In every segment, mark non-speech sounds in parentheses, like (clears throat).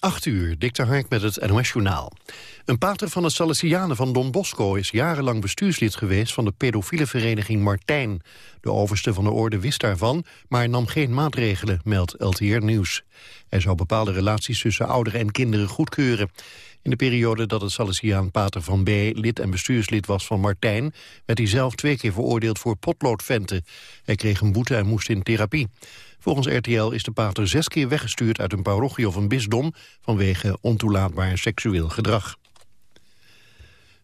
8 uur, Dikter Hark met het NOS-journaal. Een pater van de Salesianen van Don Bosco is jarenlang bestuurslid geweest van de pedofiele vereniging Martijn. De overste van de orde wist daarvan, maar nam geen maatregelen, meldt LTR Nieuws. Hij zou bepaalde relaties tussen ouderen en kinderen goedkeuren. In de periode dat het Salesiaan Pater van B. lid en bestuurslid was van Martijn... werd hij zelf twee keer veroordeeld voor potloodventen. Hij kreeg een boete en moest in therapie. Volgens RTL is de pater zes keer weggestuurd uit een parochie of een bisdom... vanwege ontoelaatbaar seksueel gedrag.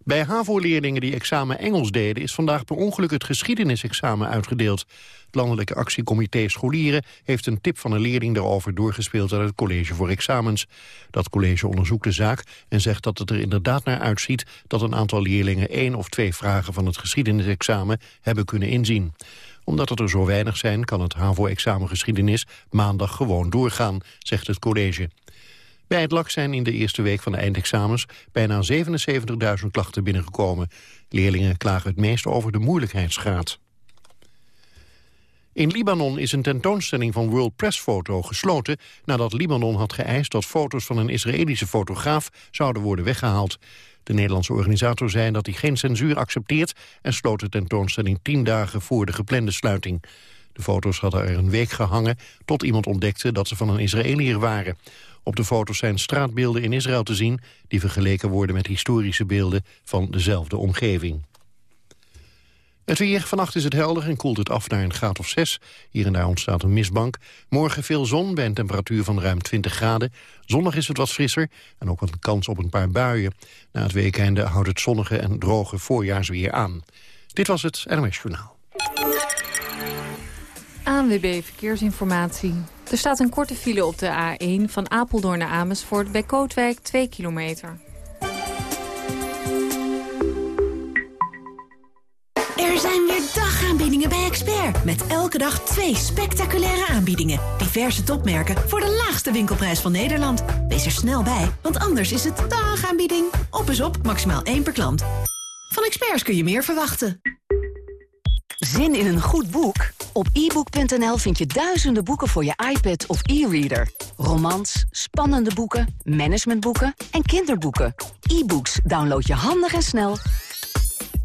Bij HAVO-leerlingen die examen Engels deden... is vandaag per ongeluk het geschiedenisexamen uitgedeeld. Het Landelijke Actiecomité Scholieren heeft een tip van een leerling daarover doorgespeeld aan het College voor Examens. Dat college onderzoekt de zaak en zegt dat het er inderdaad naar uitziet dat een aantal leerlingen één of twee vragen van het geschiedenisexamen hebben kunnen inzien omdat het er zo weinig zijn, kan het HAVO-examen geschiedenis maandag gewoon doorgaan, zegt het college. Bij het LAK zijn in de eerste week van de eindexamens bijna 77.000 klachten binnengekomen. Leerlingen klagen het meest over de moeilijkheidsgraad. In Libanon is een tentoonstelling van World Press Photo gesloten... nadat Libanon had geëist dat foto's van een Israëlische fotograaf zouden worden weggehaald. De Nederlandse organisator zei dat hij geen censuur accepteert... en sloot de tentoonstelling tien dagen voor de geplande sluiting. De foto's hadden er een week gehangen tot iemand ontdekte dat ze van een Israëliër waren. Op de foto's zijn straatbeelden in Israël te zien... die vergeleken worden met historische beelden van dezelfde omgeving. Het weer, vannacht is het helder en koelt het af naar een graad of 6. Hier en daar ontstaat een mistbank. Morgen veel zon bij een temperatuur van ruim 20 graden. Zondag is het wat frisser en ook wat kans op een paar buien. Na het weekende houdt het zonnige en droge voorjaarsweer aan. Dit was het NOS Journaal. ANWB Verkeersinformatie. Er staat een korte file op de A1 van Apeldoorn naar Amersfoort... bij Kootwijk 2 kilometer. Dagaanbiedingen bij Expert. Met elke dag twee spectaculaire aanbiedingen. Diverse topmerken voor de laagste winkelprijs van Nederland. Wees er snel bij, want anders is het dagaanbieding. Op is op, maximaal één per klant. Van Experts kun je meer verwachten. Zin in een goed boek? Op ebook.nl vind je duizenden boeken voor je iPad of e-reader. Romans, spannende boeken, managementboeken en kinderboeken. E-books download je handig en snel.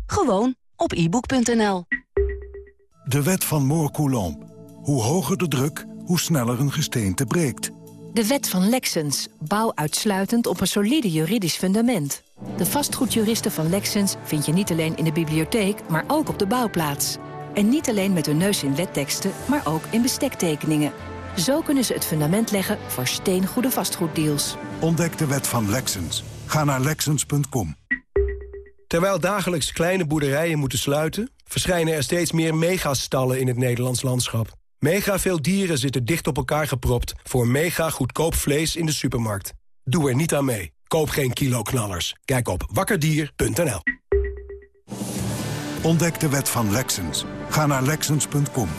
Gewoon op ebook.nl. De wet van Moore-Coulomb. Hoe hoger de druk, hoe sneller een gesteente breekt. De wet van Lexens. Bouw uitsluitend op een solide juridisch fundament. De vastgoedjuristen van Lexens vind je niet alleen in de bibliotheek, maar ook op de bouwplaats. En niet alleen met hun neus in wetteksten, maar ook in bestektekeningen. Zo kunnen ze het fundament leggen voor steengoede vastgoeddeals. Ontdek de wet van Lexens. Ga naar Lexens.com. Terwijl dagelijks kleine boerderijen moeten sluiten... verschijnen er steeds meer megastallen in het Nederlands landschap. Mega veel dieren zitten dicht op elkaar gepropt... voor mega goedkoop vlees in de supermarkt. Doe er niet aan mee. Koop geen kiloknallers. Kijk op wakkerdier.nl. Ontdek de wet van Lexens. Ga naar Lexens.com.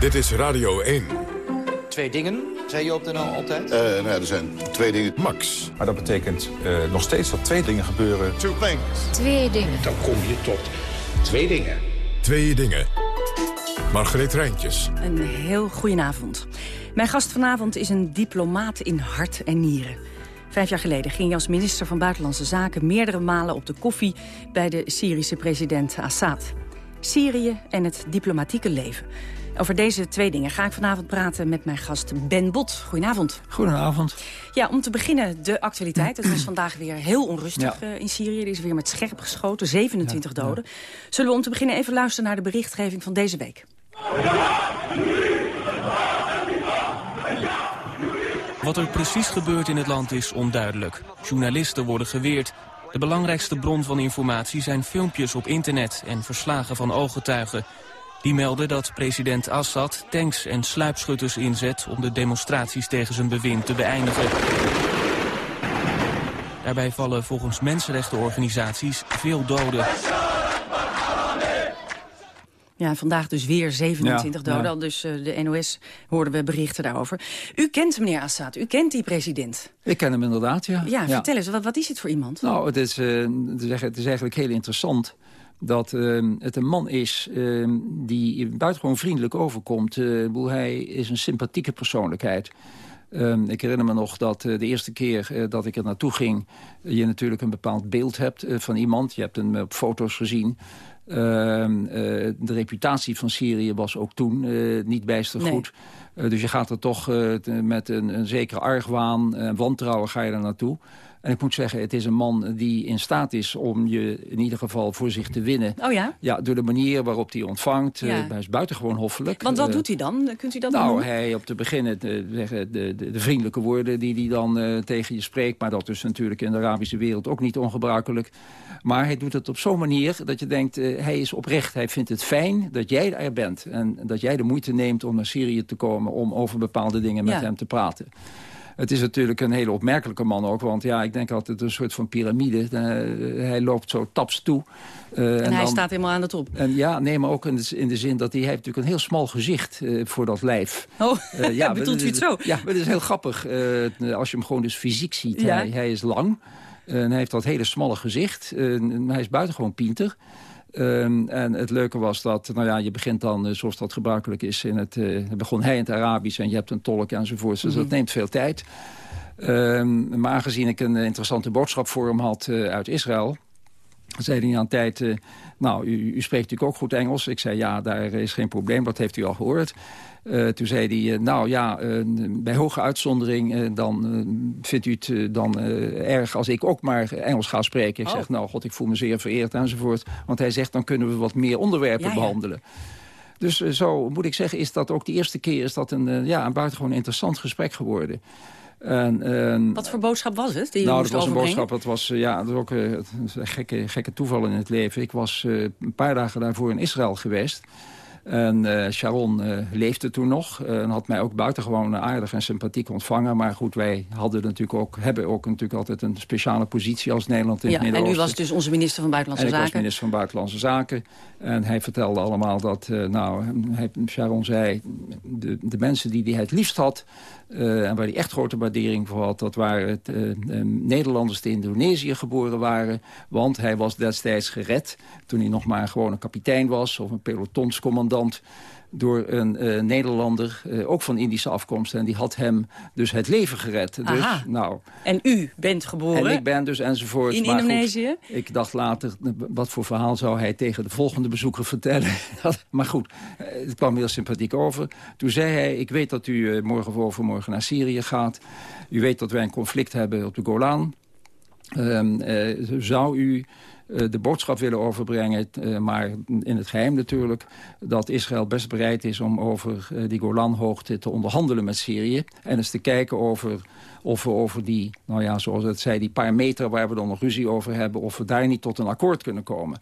Dit is Radio 1. Twee dingen, zei je op de NL altijd? Uh, nou ja, er zijn twee dingen. Max. Maar dat betekent uh, nog steeds dat twee dingen gebeuren. Two things. Twee dingen. Dan kom je tot twee dingen. Twee dingen. Margreet Rijntjes. Een heel goedenavond. Mijn gast vanavond is een diplomaat in hart en nieren. Vijf jaar geleden ging hij als minister van Buitenlandse Zaken... meerdere malen op de koffie bij de Syrische president Assad. Syrië en het diplomatieke leven. Over deze twee dingen ga ik vanavond praten met mijn gast Ben Bot. Goedenavond. Goedenavond. Ja, om te beginnen de actualiteit. Het was vandaag weer heel onrustig uh, in Syrië. Er is weer met scherp geschoten, 27 ja, doden. Zullen we om te beginnen even luisteren naar de berichtgeving van deze week? Wat er precies gebeurt in het land is onduidelijk. Journalisten worden geweerd. De belangrijkste bron van informatie zijn filmpjes op internet en verslagen van ooggetuigen. Die melden dat president Assad tanks en sluipschutters inzet... om de demonstraties tegen zijn bewind te beëindigen. Daarbij vallen volgens mensenrechtenorganisaties veel doden. Ja, vandaag dus weer 27 ja, doden. Ja. Dus uh, de NOS hoorden we berichten daarover. U kent meneer Assad, u kent die president. Ik ken hem inderdaad, ja. Ja, vertel eens, wat, wat is het voor iemand? Nou, het is, uh, het is, het is eigenlijk heel interessant dat ehm, het een man is ehm, die buitengewoon vriendelijk overkomt. Uh, hij is een sympathieke persoonlijkheid. Ehm, ik herinner me nog dat de eerste keer dat ik er naartoe ging... je natuurlijk een bepaald beeld hebt van iemand. Je hebt hem op foto's gezien. de reputatie van Syrië was ook toen niet bijster goed. dus je gaat er toch met een, een zekere argwaan en wantrouwen ga je er naartoe. En ik moet zeggen, het is een man die in staat is om je in ieder geval voor zich te winnen. Oh ja? Ja, door de manier waarop hij ontvangt. Ja. Uh, hij is buitengewoon hoffelijk. Want wat uh, doet hij dan? Kunt u dat Nou, hij op te beginnen de, de, de, de, vriendelijke woorden die hij dan uh, tegen je spreekt. Maar dat is natuurlijk in de Arabische wereld ook niet ongebruikelijk. Maar hij doet het op zo'n manier dat je denkt, hij is oprecht. Hij vindt het fijn dat jij er bent. En dat jij de moeite neemt om naar Syrië te komen om over bepaalde dingen met ja. hem te praten. Het is natuurlijk een hele opmerkelijke man ook. Want ja, ik denk altijd een soort van piramide. Uh, hij loopt zo taps toe. Uh, en, en, hij dan, staat helemaal aan de top. En ja, nee, maar ook in de, in de zin dat hij heeft natuurlijk een heel smal gezicht uh, voor dat lijf. Oh, (laughs) ja, bedoelt u het zo? Ja, het is heel grappig. als je hem gewoon dus fysiek ziet. Ja. Hij, hij, is lang. en hij heeft dat hele smalle gezicht. hij is buitengewoon pinter. Um, en het leuke was dat, nou ja, je begint dan, uh, zoals dat gebruikelijk is... In het, uh, begon hij in het Arabisch en je hebt een tolk enzovoort. Dus dat mhm. neemt veel tijd. Um, maar aangezien ik een interessante boodschap voor hem had uit Israël... zei hij aan tijd, nou, u, u, spreekt natuurlijk ook goed Engels. Ik zei, ja, daar is geen probleem, dat heeft u al gehoord. Uh, toen zei hij, uh, nou ja, uh, bij hoge uitzondering... dan vindt u het dan erg als ik ook maar Engels ga spreken. Ik oh. zeg, nou god, ik voel me zeer vereerd enzovoort. Want hij zegt, dan kunnen we wat meer onderwerpen ja, ja. behandelen. Dus zo moet ik zeggen, is dat ook de eerste keer... is dat een, ja, een buitengewoon interessant gesprek geworden. En, en, Wat voor boodschap was het? Die nou, dat was een boodschap. Dat was, ja, dat is ook een gekke, gekke toeval in het leven. Ik was een paar dagen daarvoor in Israël geweest. En uh, Sharon uh, leefde toen nog uh, en had mij ook buitengewoon aardig en sympathiek ontvangen. Maar goed, wij hadden natuurlijk ook, hebben ook natuurlijk altijd een speciale positie als Nederland in ja, het Midden-Oosten. En u was dus onze minister van Buitenlandse en Zaken? ik was minister van Buitenlandse Zaken. En hij vertelde allemaal dat, nou, hij, Sharon zei, de, de mensen die hij het liefst had... en waar hij echt grote waardering voor had... dat waren het, Nederlanders die in Indonesië geboren waren. Want hij was destijds gered toen hij nog maar gewoon een kapitein was... of een pelotonscommandant door een uh, Nederlander, uh, ook van Indische afkomst. En die had hem dus het leven gered. Dus, nou, en u bent geboren? En ik ben dus enzovoort. In maar Indonesië? Goed, ik dacht later, wat voor verhaal zou hij tegen de volgende bezoeker vertellen? (laughs) maar goed, eh, het kwam heel sympathiek over. Toen zei hij, ik weet dat u morgen of overmorgen naar Syrië gaat. U weet dat wij een conflict hebben op de Golan. Um, zou u eh, de boodschap willen overbrengen, uh, maar in het geheim natuurlijk... dat Israël best bereid is om over uh, die Golanhoogte te onderhandelen met Syrië. En eens te kijken over, of we over die, nou ja, zoals het zei, die paar meter... waar we dan nog ruzie over hebben, of we daar niet tot een akkoord kunnen komen.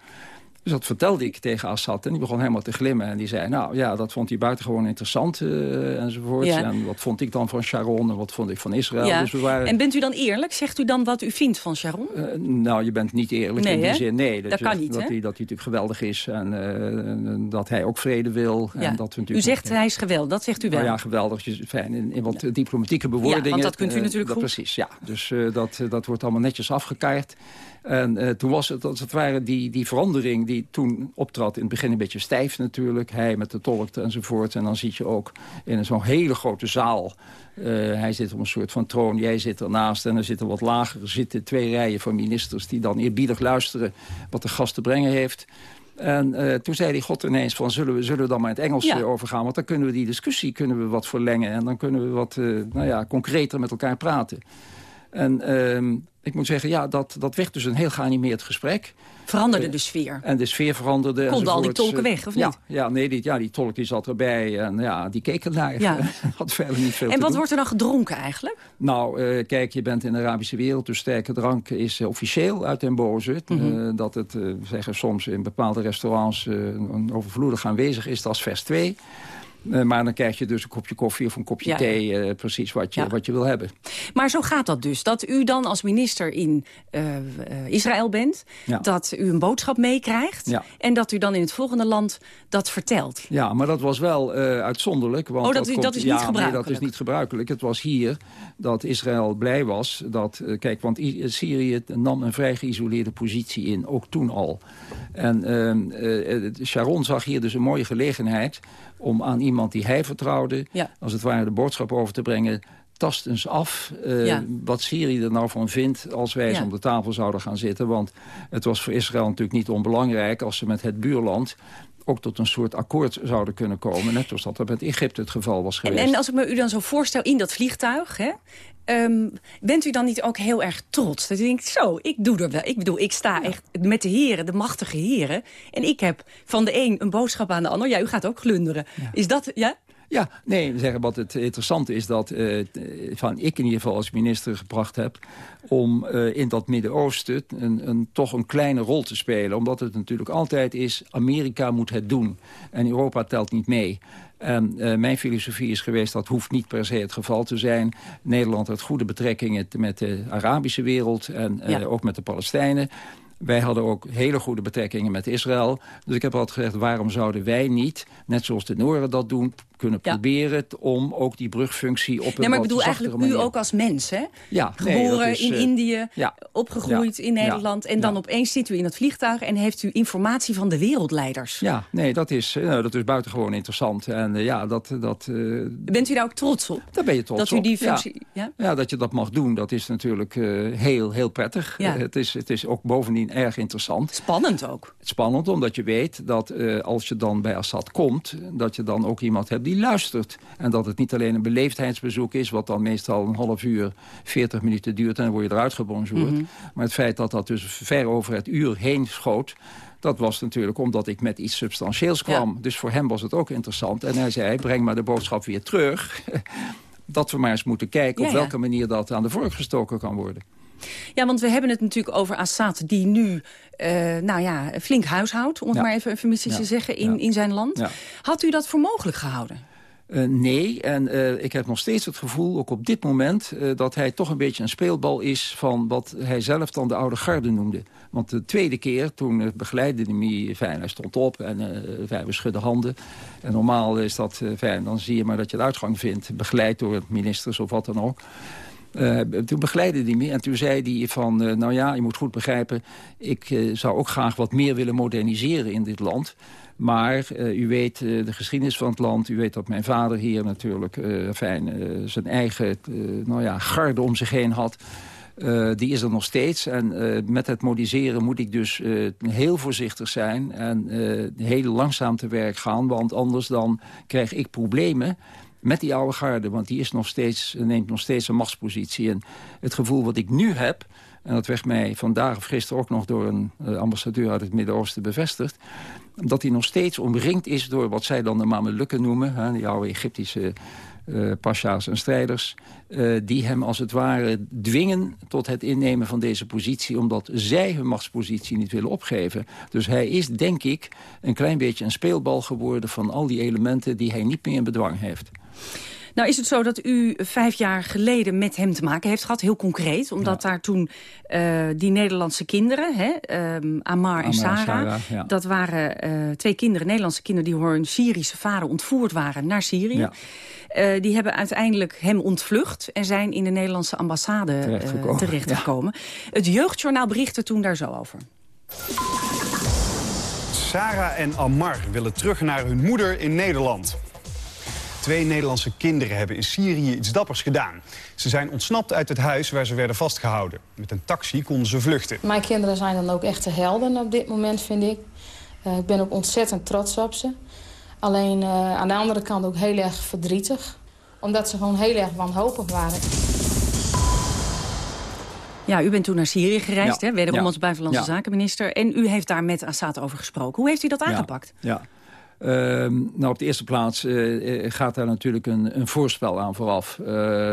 Dus dat vertelde ik tegen Assad en die begon helemaal te glimmen. En die zei, nou ja, dat vond hij buitengewoon interessant uh, enzovoort. Ja. En wat vond ik dan van Sharon en wat vond ik van Israël. Ja. Dus we waren... En bent u dan eerlijk? Zegt u dan wat u vindt van Sharon? Uh, nou, je bent niet eerlijk nee, in die hè? zin. Nee, dat, dat kan niet, dat hij, dat hij natuurlijk geweldig is en uh, dat hij ook vrede wil. Ja. En dat we u zegt hij is geweldig, dat zegt u wel. Nou ja, geweldig. Fijn, in, in wat diplomatieke bewoordingen. Ja, want dat kunt u natuurlijk dat, goed. Precies, ja. Dus dat, dat wordt allemaal netjes afgekaart. En uh, toen was het als het ware die, die verandering die toen optrad. In het begin een beetje stijf natuurlijk. Hij met de tolk enzovoort. En dan zie je ook in zo'n hele grote zaal. Uh, hij zit op een soort van troon, jij zit ernaast. En er zitten wat lager zitten twee rijen van ministers... die dan eerbiedig luisteren wat de gast te brengen heeft. En uh, toen zei hij God ineens van zullen we, zullen we dan maar in het Engels ja. overgaan? Want dan kunnen we die discussie kunnen we wat verlengen. En dan kunnen we wat nou ja, concreter met elkaar praten. En uh, ik moet zeggen, ja, dat, dat werd dus een heel geanimeerd gesprek. Veranderde uh, de sfeer. En de sfeer veranderde. Konden al die tolken weg, of ja, niet? Ja, nee, die, ja, die tolk die zat erbij en ja, die keek ernaar. Ja. (laughs) Had verder niet veel En wat doen. wordt er dan gedronken eigenlijk? Nou, uh, kijk, je bent in de Arabische wereld, dus sterke drank is uh, officieel uit den boze. Mm -hmm. dat het, zeggen soms in bepaalde restaurants, een overvloedig aanwezig is, dat is vers 2. Eh, maar dan krijg je dus een kopje koffie of een kopje thee. Uh, precies wat je, wat je wil hebben. Maar zo gaat dat dus. Dat u dan als minister in uh, Israël bent. Dat u een boodschap meekrijgt. En dat u dan in het volgende land dat vertelt. Ja, maar dat was wel uitzonderlijk. Want oh, dat, dat, dat is niet gebruikelijk? Nee, dat is niet gebruikelijk. Het was hier dat Israël blij was. Dat, kijk, want Syrië nam een vrij geïsoleerde positie in. Ook toen al. En ehm, Sharon zag hier dus een mooie gelegenheid om aan iemand die hij vertrouwde... als het ware de boodschap over te brengen tast eens af uh, wat Syrië er nou van vindt... als wij eens om de tafel zouden gaan zitten. Want het was voor Israël natuurlijk niet onbelangrijk... als ze met het buurland ook tot een soort akkoord zouden kunnen komen. Net zoals dat er met Egypte het geval was geweest. En, en als ik me u dan zo voorstel in dat vliegtuig... Hè, um, bent u dan niet ook heel erg trots? Dat u denkt, zo, ik doe er wel. Ik bedoel, ik sta echt met de heren, de machtige heren. En ik heb van de een een boodschap aan de ander. Ja, u gaat ook glunderen. Is dat, ja? Ja, nee, zeggen wat het interessante is dat uh, van ik in ieder geval als minister gebracht heb om uh, in dat Midden-Oosten een, een, toch een kleine rol te spelen. Omdat het natuurlijk altijd is, Amerika moet het doen. En Europa telt niet mee. En uh, mijn filosofie is geweest, dat hoeft niet per se het geval te zijn. Nederland heeft goede betrekkingen met de Arabische wereld en ja. ook met de Palestijnen. Wij hadden ook hele goede betrekkingen met Israël. Dus ik heb altijd gezegd, waarom zouden wij niet, net zoals de Noorden dat doen kunnen proberen om ook die brugfunctie op een Nee, maar ik bedoel eigenlijk u ook als mens, hè? Ja. Geboren in uh, Indië, ja. opgegroeid ja. in Nederland... en dan opeens zit u in het vliegtuig en heeft u informatie van de wereldleiders. Ja, nee, dat is, uh, dat is buitengewoon interessant. En uh, ja, dat... dat Bent u daar ook trots op? Daar ben je trots dat op. Dat u die functie... Ja. Ja? dat je dat mag doen, dat is natuurlijk heel, heel prettig. het, is, het is ook bovendien erg interessant. Spannend ook. Spannend, omdat je weet dat als je dan bij Assad komt... dat je dan ook iemand hebt die luistert. En dat het niet alleen een beleefdheidsbezoek is... wat dan meestal een half uur, 40 minuten duurt... en dan word je eruit gebonjourd. Mm Maar het feit dat dat dus ver over het uur heen schoot... Dat was natuurlijk omdat ik met iets substantieels kwam. Ja. Dus voor hem was het ook interessant. En hij zei, breng maar de boodschap weer terug. (laughs) dat we maar eens moeten kijken ja, op welke manier dat aan de vork gestoken kan worden. Ja, want we hebben het natuurlijk over Assad die nu uh, nou ja, flink huishoudt, om het maar even eufemistisch ja. te zeggen, in, in zijn land. Had u dat voor mogelijk gehouden? Uh, nee, en uh, ik heb nog steeds het gevoel, ook op dit moment... Uh, dat hij toch een beetje een speelbal is van wat hij zelf dan de oude garde noemde. Want de tweede keer, toen begeleidde hij, fijn, hij stond op en we schudden handen. En normaal is dat, fijn, dan zie je maar dat je de uitgang vindt. Begeleid door ministers of wat dan ook. Uh, toen begeleidde hij me en toen zei hij van... Uh, nou ja, je moet goed begrijpen... ik uh, zou ook graag wat meer willen moderniseren in dit land. Maar u weet de geschiedenis van het land. U weet dat mijn vader hier natuurlijk fijn, zijn eigen nou ja, garde om zich heen had... Die is er nog steeds. En met het modiseren moet ik dus heel voorzichtig zijn... en heel langzaam te werk gaan. Want anders dan krijg ik problemen met die oude garde. Want die is nog steeds, neemt nog steeds een machtspositie. En het gevoel wat ik nu heb... en dat werd mij vandaag of gisteren ook nog door een uh, ambassadeur uit het Midden-Oosten bevestigd... dat hij nog steeds omringd is door wat zij dan de Mamelukken noemen... Hè, die oude Egyptische uh, pasha's en strijders... Uh, die hem als het ware dwingen tot het innemen van deze positie... omdat zij hun machtspositie niet willen opgeven. Dus hij is, denk ik, een klein beetje een speelbal geworden... van al die elementen die hij niet meer in bedwang heeft. Nou is het zo dat u vijf jaar geleden met hem te maken heeft gehad, heel concreet. Omdat ja. daar toen uh, die Nederlandse kinderen, hè, um, Amar, en Sarah... Sarah ja. dat waren uh, twee kinderen, Nederlandse kinderen... die door hun Syrische vader ontvoerd waren naar Syrië. Ja. Uh, die hebben uiteindelijk hem ontvlucht... en zijn in de Nederlandse ambassade terechtgekomen. terechtgekomen. Het Jeugdjournaal berichtte toen daar zo over. Sarah en Amar willen terug naar hun moeder in Nederland. Twee Nederlandse kinderen hebben in Syrië iets dappers gedaan. Ze zijn ontsnapt uit het huis waar ze werden vastgehouden. Met een taxi konden ze vluchten. Mijn kinderen zijn dan ook echte helden op dit moment, vind ik. Uh, ik ben ook ontzettend trots op ze. Alleen uh, aan de andere kant ook heel erg verdrietig. Omdat ze gewoon heel erg wanhopig waren. Ja, u bent toen naar Syrië gereisd, ja. hè, wederom ja. als buitenlandse ja. zakenminister. En u heeft daar met Assad over gesproken. Hoe heeft u dat aangepakt? Ja. Uh, nou, op de eerste plaats uh, gaat daar natuurlijk een, een voorspel aan vooraf. Uh,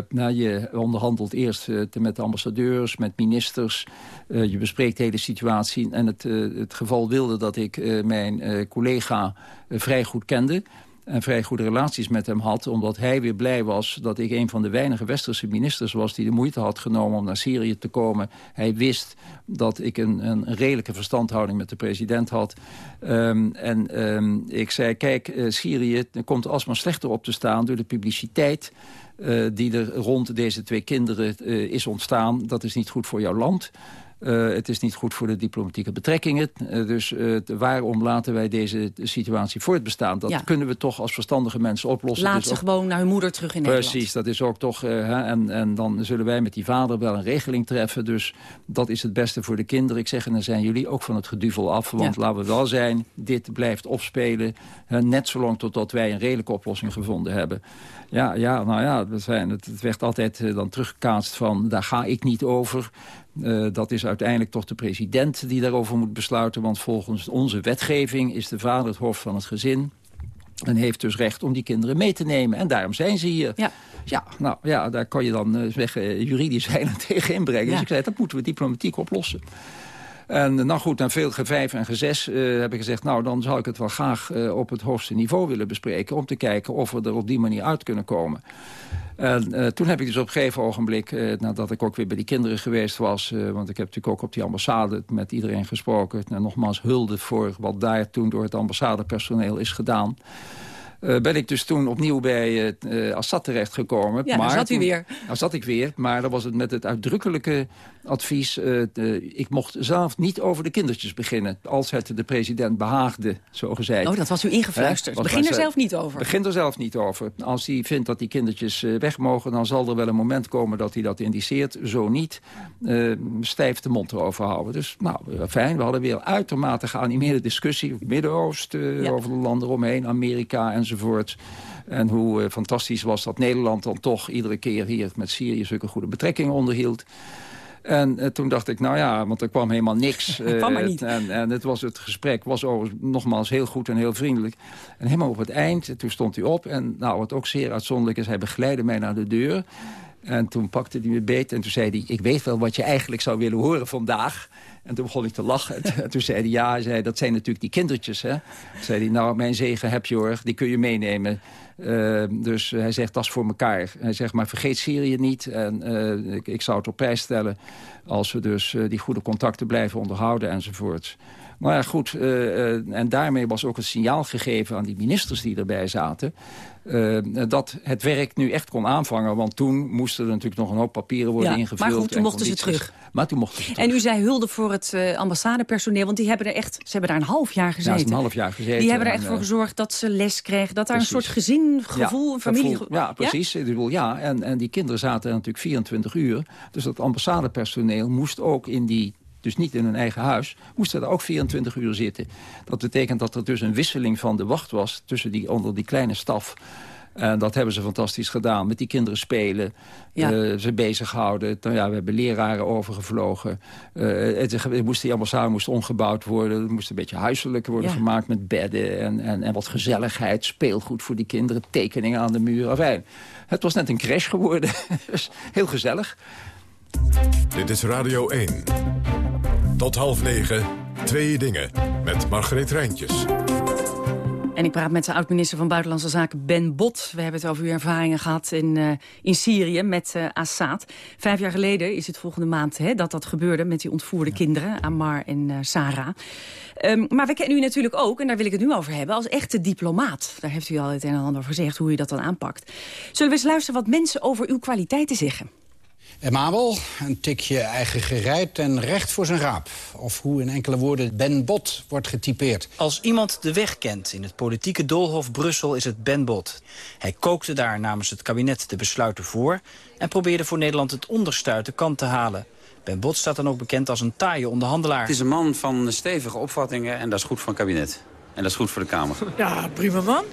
je onderhandelt eerst met de ambassadeurs, met ministers. je bespreekt de hele situatie. En het, het geval wilde dat ik mijn collega vrij goed kende. En vrij goede relaties met hem had. Omdat hij weer blij was dat ik een van de weinige westerse ministers was... die de moeite had genomen om naar Syrië te komen. Hij wist dat ik een, een redelijke verstandhouding met de president had. Um, en um, ik zei, kijk, uh, Syrië komt alsmaar slechter op te staan... door de publiciteit uh, die er rond deze twee kinderen uh, is ontstaan. Dat is niet goed voor jouw land. Uh, het is niet goed voor de diplomatieke betrekkingen. Uh, dus uh, waarom laten wij deze situatie voortbestaan? Dat ja. kunnen we toch als verstandige mensen oplossen. Laat dus ze ook... gewoon naar hun moeder terug in Precies, Nederland. Precies, dat is ook toch... Hè, en, en dan zullen wij met die vader wel een regeling treffen. Dus dat is het beste voor de kinderen. Ik zeg, en dan zijn jullie ook van het geduvel af. Want ja. laten we wel zijn, dit blijft opspelen. net zolang totdat wij een redelijke oplossing gevonden hebben. Ja, ja nou ja, het, het werd altijd dan teruggekaatst van... daar ga ik niet over. Uh, dat is uiteindelijk toch de president die daarover moet besluiten. Want volgens onze wetgeving is de vader het hoofd van het gezin. En heeft dus recht om die kinderen mee te nemen. En daarom zijn ze hier. Ja, ja nou ja, daar kan je dan uh, zeggen, juridisch (laughs) weinig tegen inbrengen. Ja. Dus ik zei, dat moeten we diplomatiek oplossen. En nou goed, na veel gevijf en gezes uh, heb ik gezegd... nou, dan zou ik het wel graag uh, op het hoogste niveau willen bespreken... om te kijken of we er op die manier uit kunnen komen. En uh, toen heb ik dus op een gegeven ogenblik, uh, nadat ik ook weer bij die kinderen geweest was... Uh, want ik heb natuurlijk ook op die ambassade met iedereen gesproken... En nogmaals hulde voor wat daar toen door het ambassadepersoneel is gedaan... Ben ik dus toen opnieuw bij Assad terechtgekomen. Ja, maar zat u weer. Nou zat ik weer, maar dan was het met het uitdrukkelijke advies... Uh, de, ik mocht zelf niet over de kindertjes beginnen... als het de president behaagde, zo gezegd. Oh, dat was u ingefluisterd. Begin er zelf niet over. Begin er zelf niet over. Als hij vindt dat die kindertjes weg mogen... dan zal er wel een moment komen dat hij dat indiceert. Zo niet, stijf de mond erover houden. Dus nou, fijn. We hadden weer uitermate geanimeerde discussie... Midden-Oosten, ja. over de landen eromheen, Amerika enzovoort enzovoort. En hoe uh, fantastisch was dat Nederland dan toch iedere keer hier met Syrië zulke goede betrekkingen onderhield. En uh, toen dacht ik, nou ja, want er kwam helemaal niks. Uh, (laughs) kwam maar niet. En, en het, was, het gesprek was overigens nogmaals heel goed en heel vriendelijk. En helemaal op het eind, toen stond hij op. En nou, wat ook zeer uitzonderlijk is, hij begeleidde mij naar de deur. En toen pakte hij me beet en toen zei hij... ik weet wel wat je eigenlijk zou willen horen vandaag. En toen begon ik te lachen. En toen zei hij, ja, zei, dat zijn natuurlijk die kindertjes. Hè? Toen zei hij, nou, mijn zegen heb je hoor, die kun je meenemen. Uh, dus hij zegt, dat is voor elkaar. Hij zegt, maar vergeet Syrië niet. En uh, ik, zou het op prijs stellen als we dus uh, die goede contacten blijven onderhouden enzovoorts. Maar ja, goed, uh, en daarmee was ook een signaal gegeven aan die ministers die erbij zaten... Uh, dat het werk nu echt kon aanvangen. Want toen moesten er natuurlijk nog een hoop papieren worden ja, ingevuld. Maar goed, toen mochten ze terug. Maar toen mochten ze terug. En u zei hulde voor het uh, ambassadepersoneel. Want die hebben er echt, ze hebben daar een half jaar gezeten. Ja, een half jaar gezeten. Die hebben er echt en, voor gezorgd dat ze les kregen. Dat daar precies. een soort gezingevoel, ja, een familie... Ja, precies. Ja? Ik bedoel, ja. En, en die kinderen zaten er natuurlijk 24 uur. Dus dat ambassadepersoneel moest ook in die dus niet in hun eigen huis, moesten er ook 24 uur zitten. Dat betekent dat er dus een wisseling van de wacht was tussen die, onder die kleine staf. En dat hebben ze fantastisch gedaan. Met die kinderen spelen, ja. uh, ze bezighouden. Nou ja, we hebben leraren overgevlogen. Uh, het, het moest, die ambassade moest omgebouwd worden. Het moest een beetje huiselijk worden ja. gemaakt met bedden en, en, en wat gezelligheid. Speelgoed voor die kinderen, tekeningen aan de muur. Enfin, het was net een crash geworden. (laughs) dus heel gezellig. Dit is Radio 1. Tot half negen, twee dingen. Met Margreet Rijntjes. En ik praat met de oud-minister van Buitenlandse Zaken Ben Bot. We hebben het over uw ervaringen gehad in, uh, in Syrië met uh, Assad. Vijf jaar geleden is het volgende maand hè, dat dat gebeurde... met die ontvoerde ja. kinderen, Ammar en uh, Sarah. Um, maar we kennen u natuurlijk ook, en daar wil ik het nu over hebben... als echte diplomaat. Daar heeft u al het een en ander over gezegd, hoe u dat dan aanpakt. Zullen we eens luisteren wat mensen over uw kwaliteiten zeggen? Mabel, een tikje eigen gereid en recht voor zijn raap. Of hoe in enkele woorden Ben Bot wordt getypeerd. Als iemand de weg kent in het politieke doolhof Brussel is het Ben Bot. Hij kookte daar namens het kabinet de besluiten voor... en probeerde voor Nederland het onderste uit de kant te halen. Ben Bot staat dan ook bekend als een taaie onderhandelaar. Het is een man van stevige opvattingen en dat is goed voor een kabinet. En dat is goed voor de Kamer. Ja, prima man.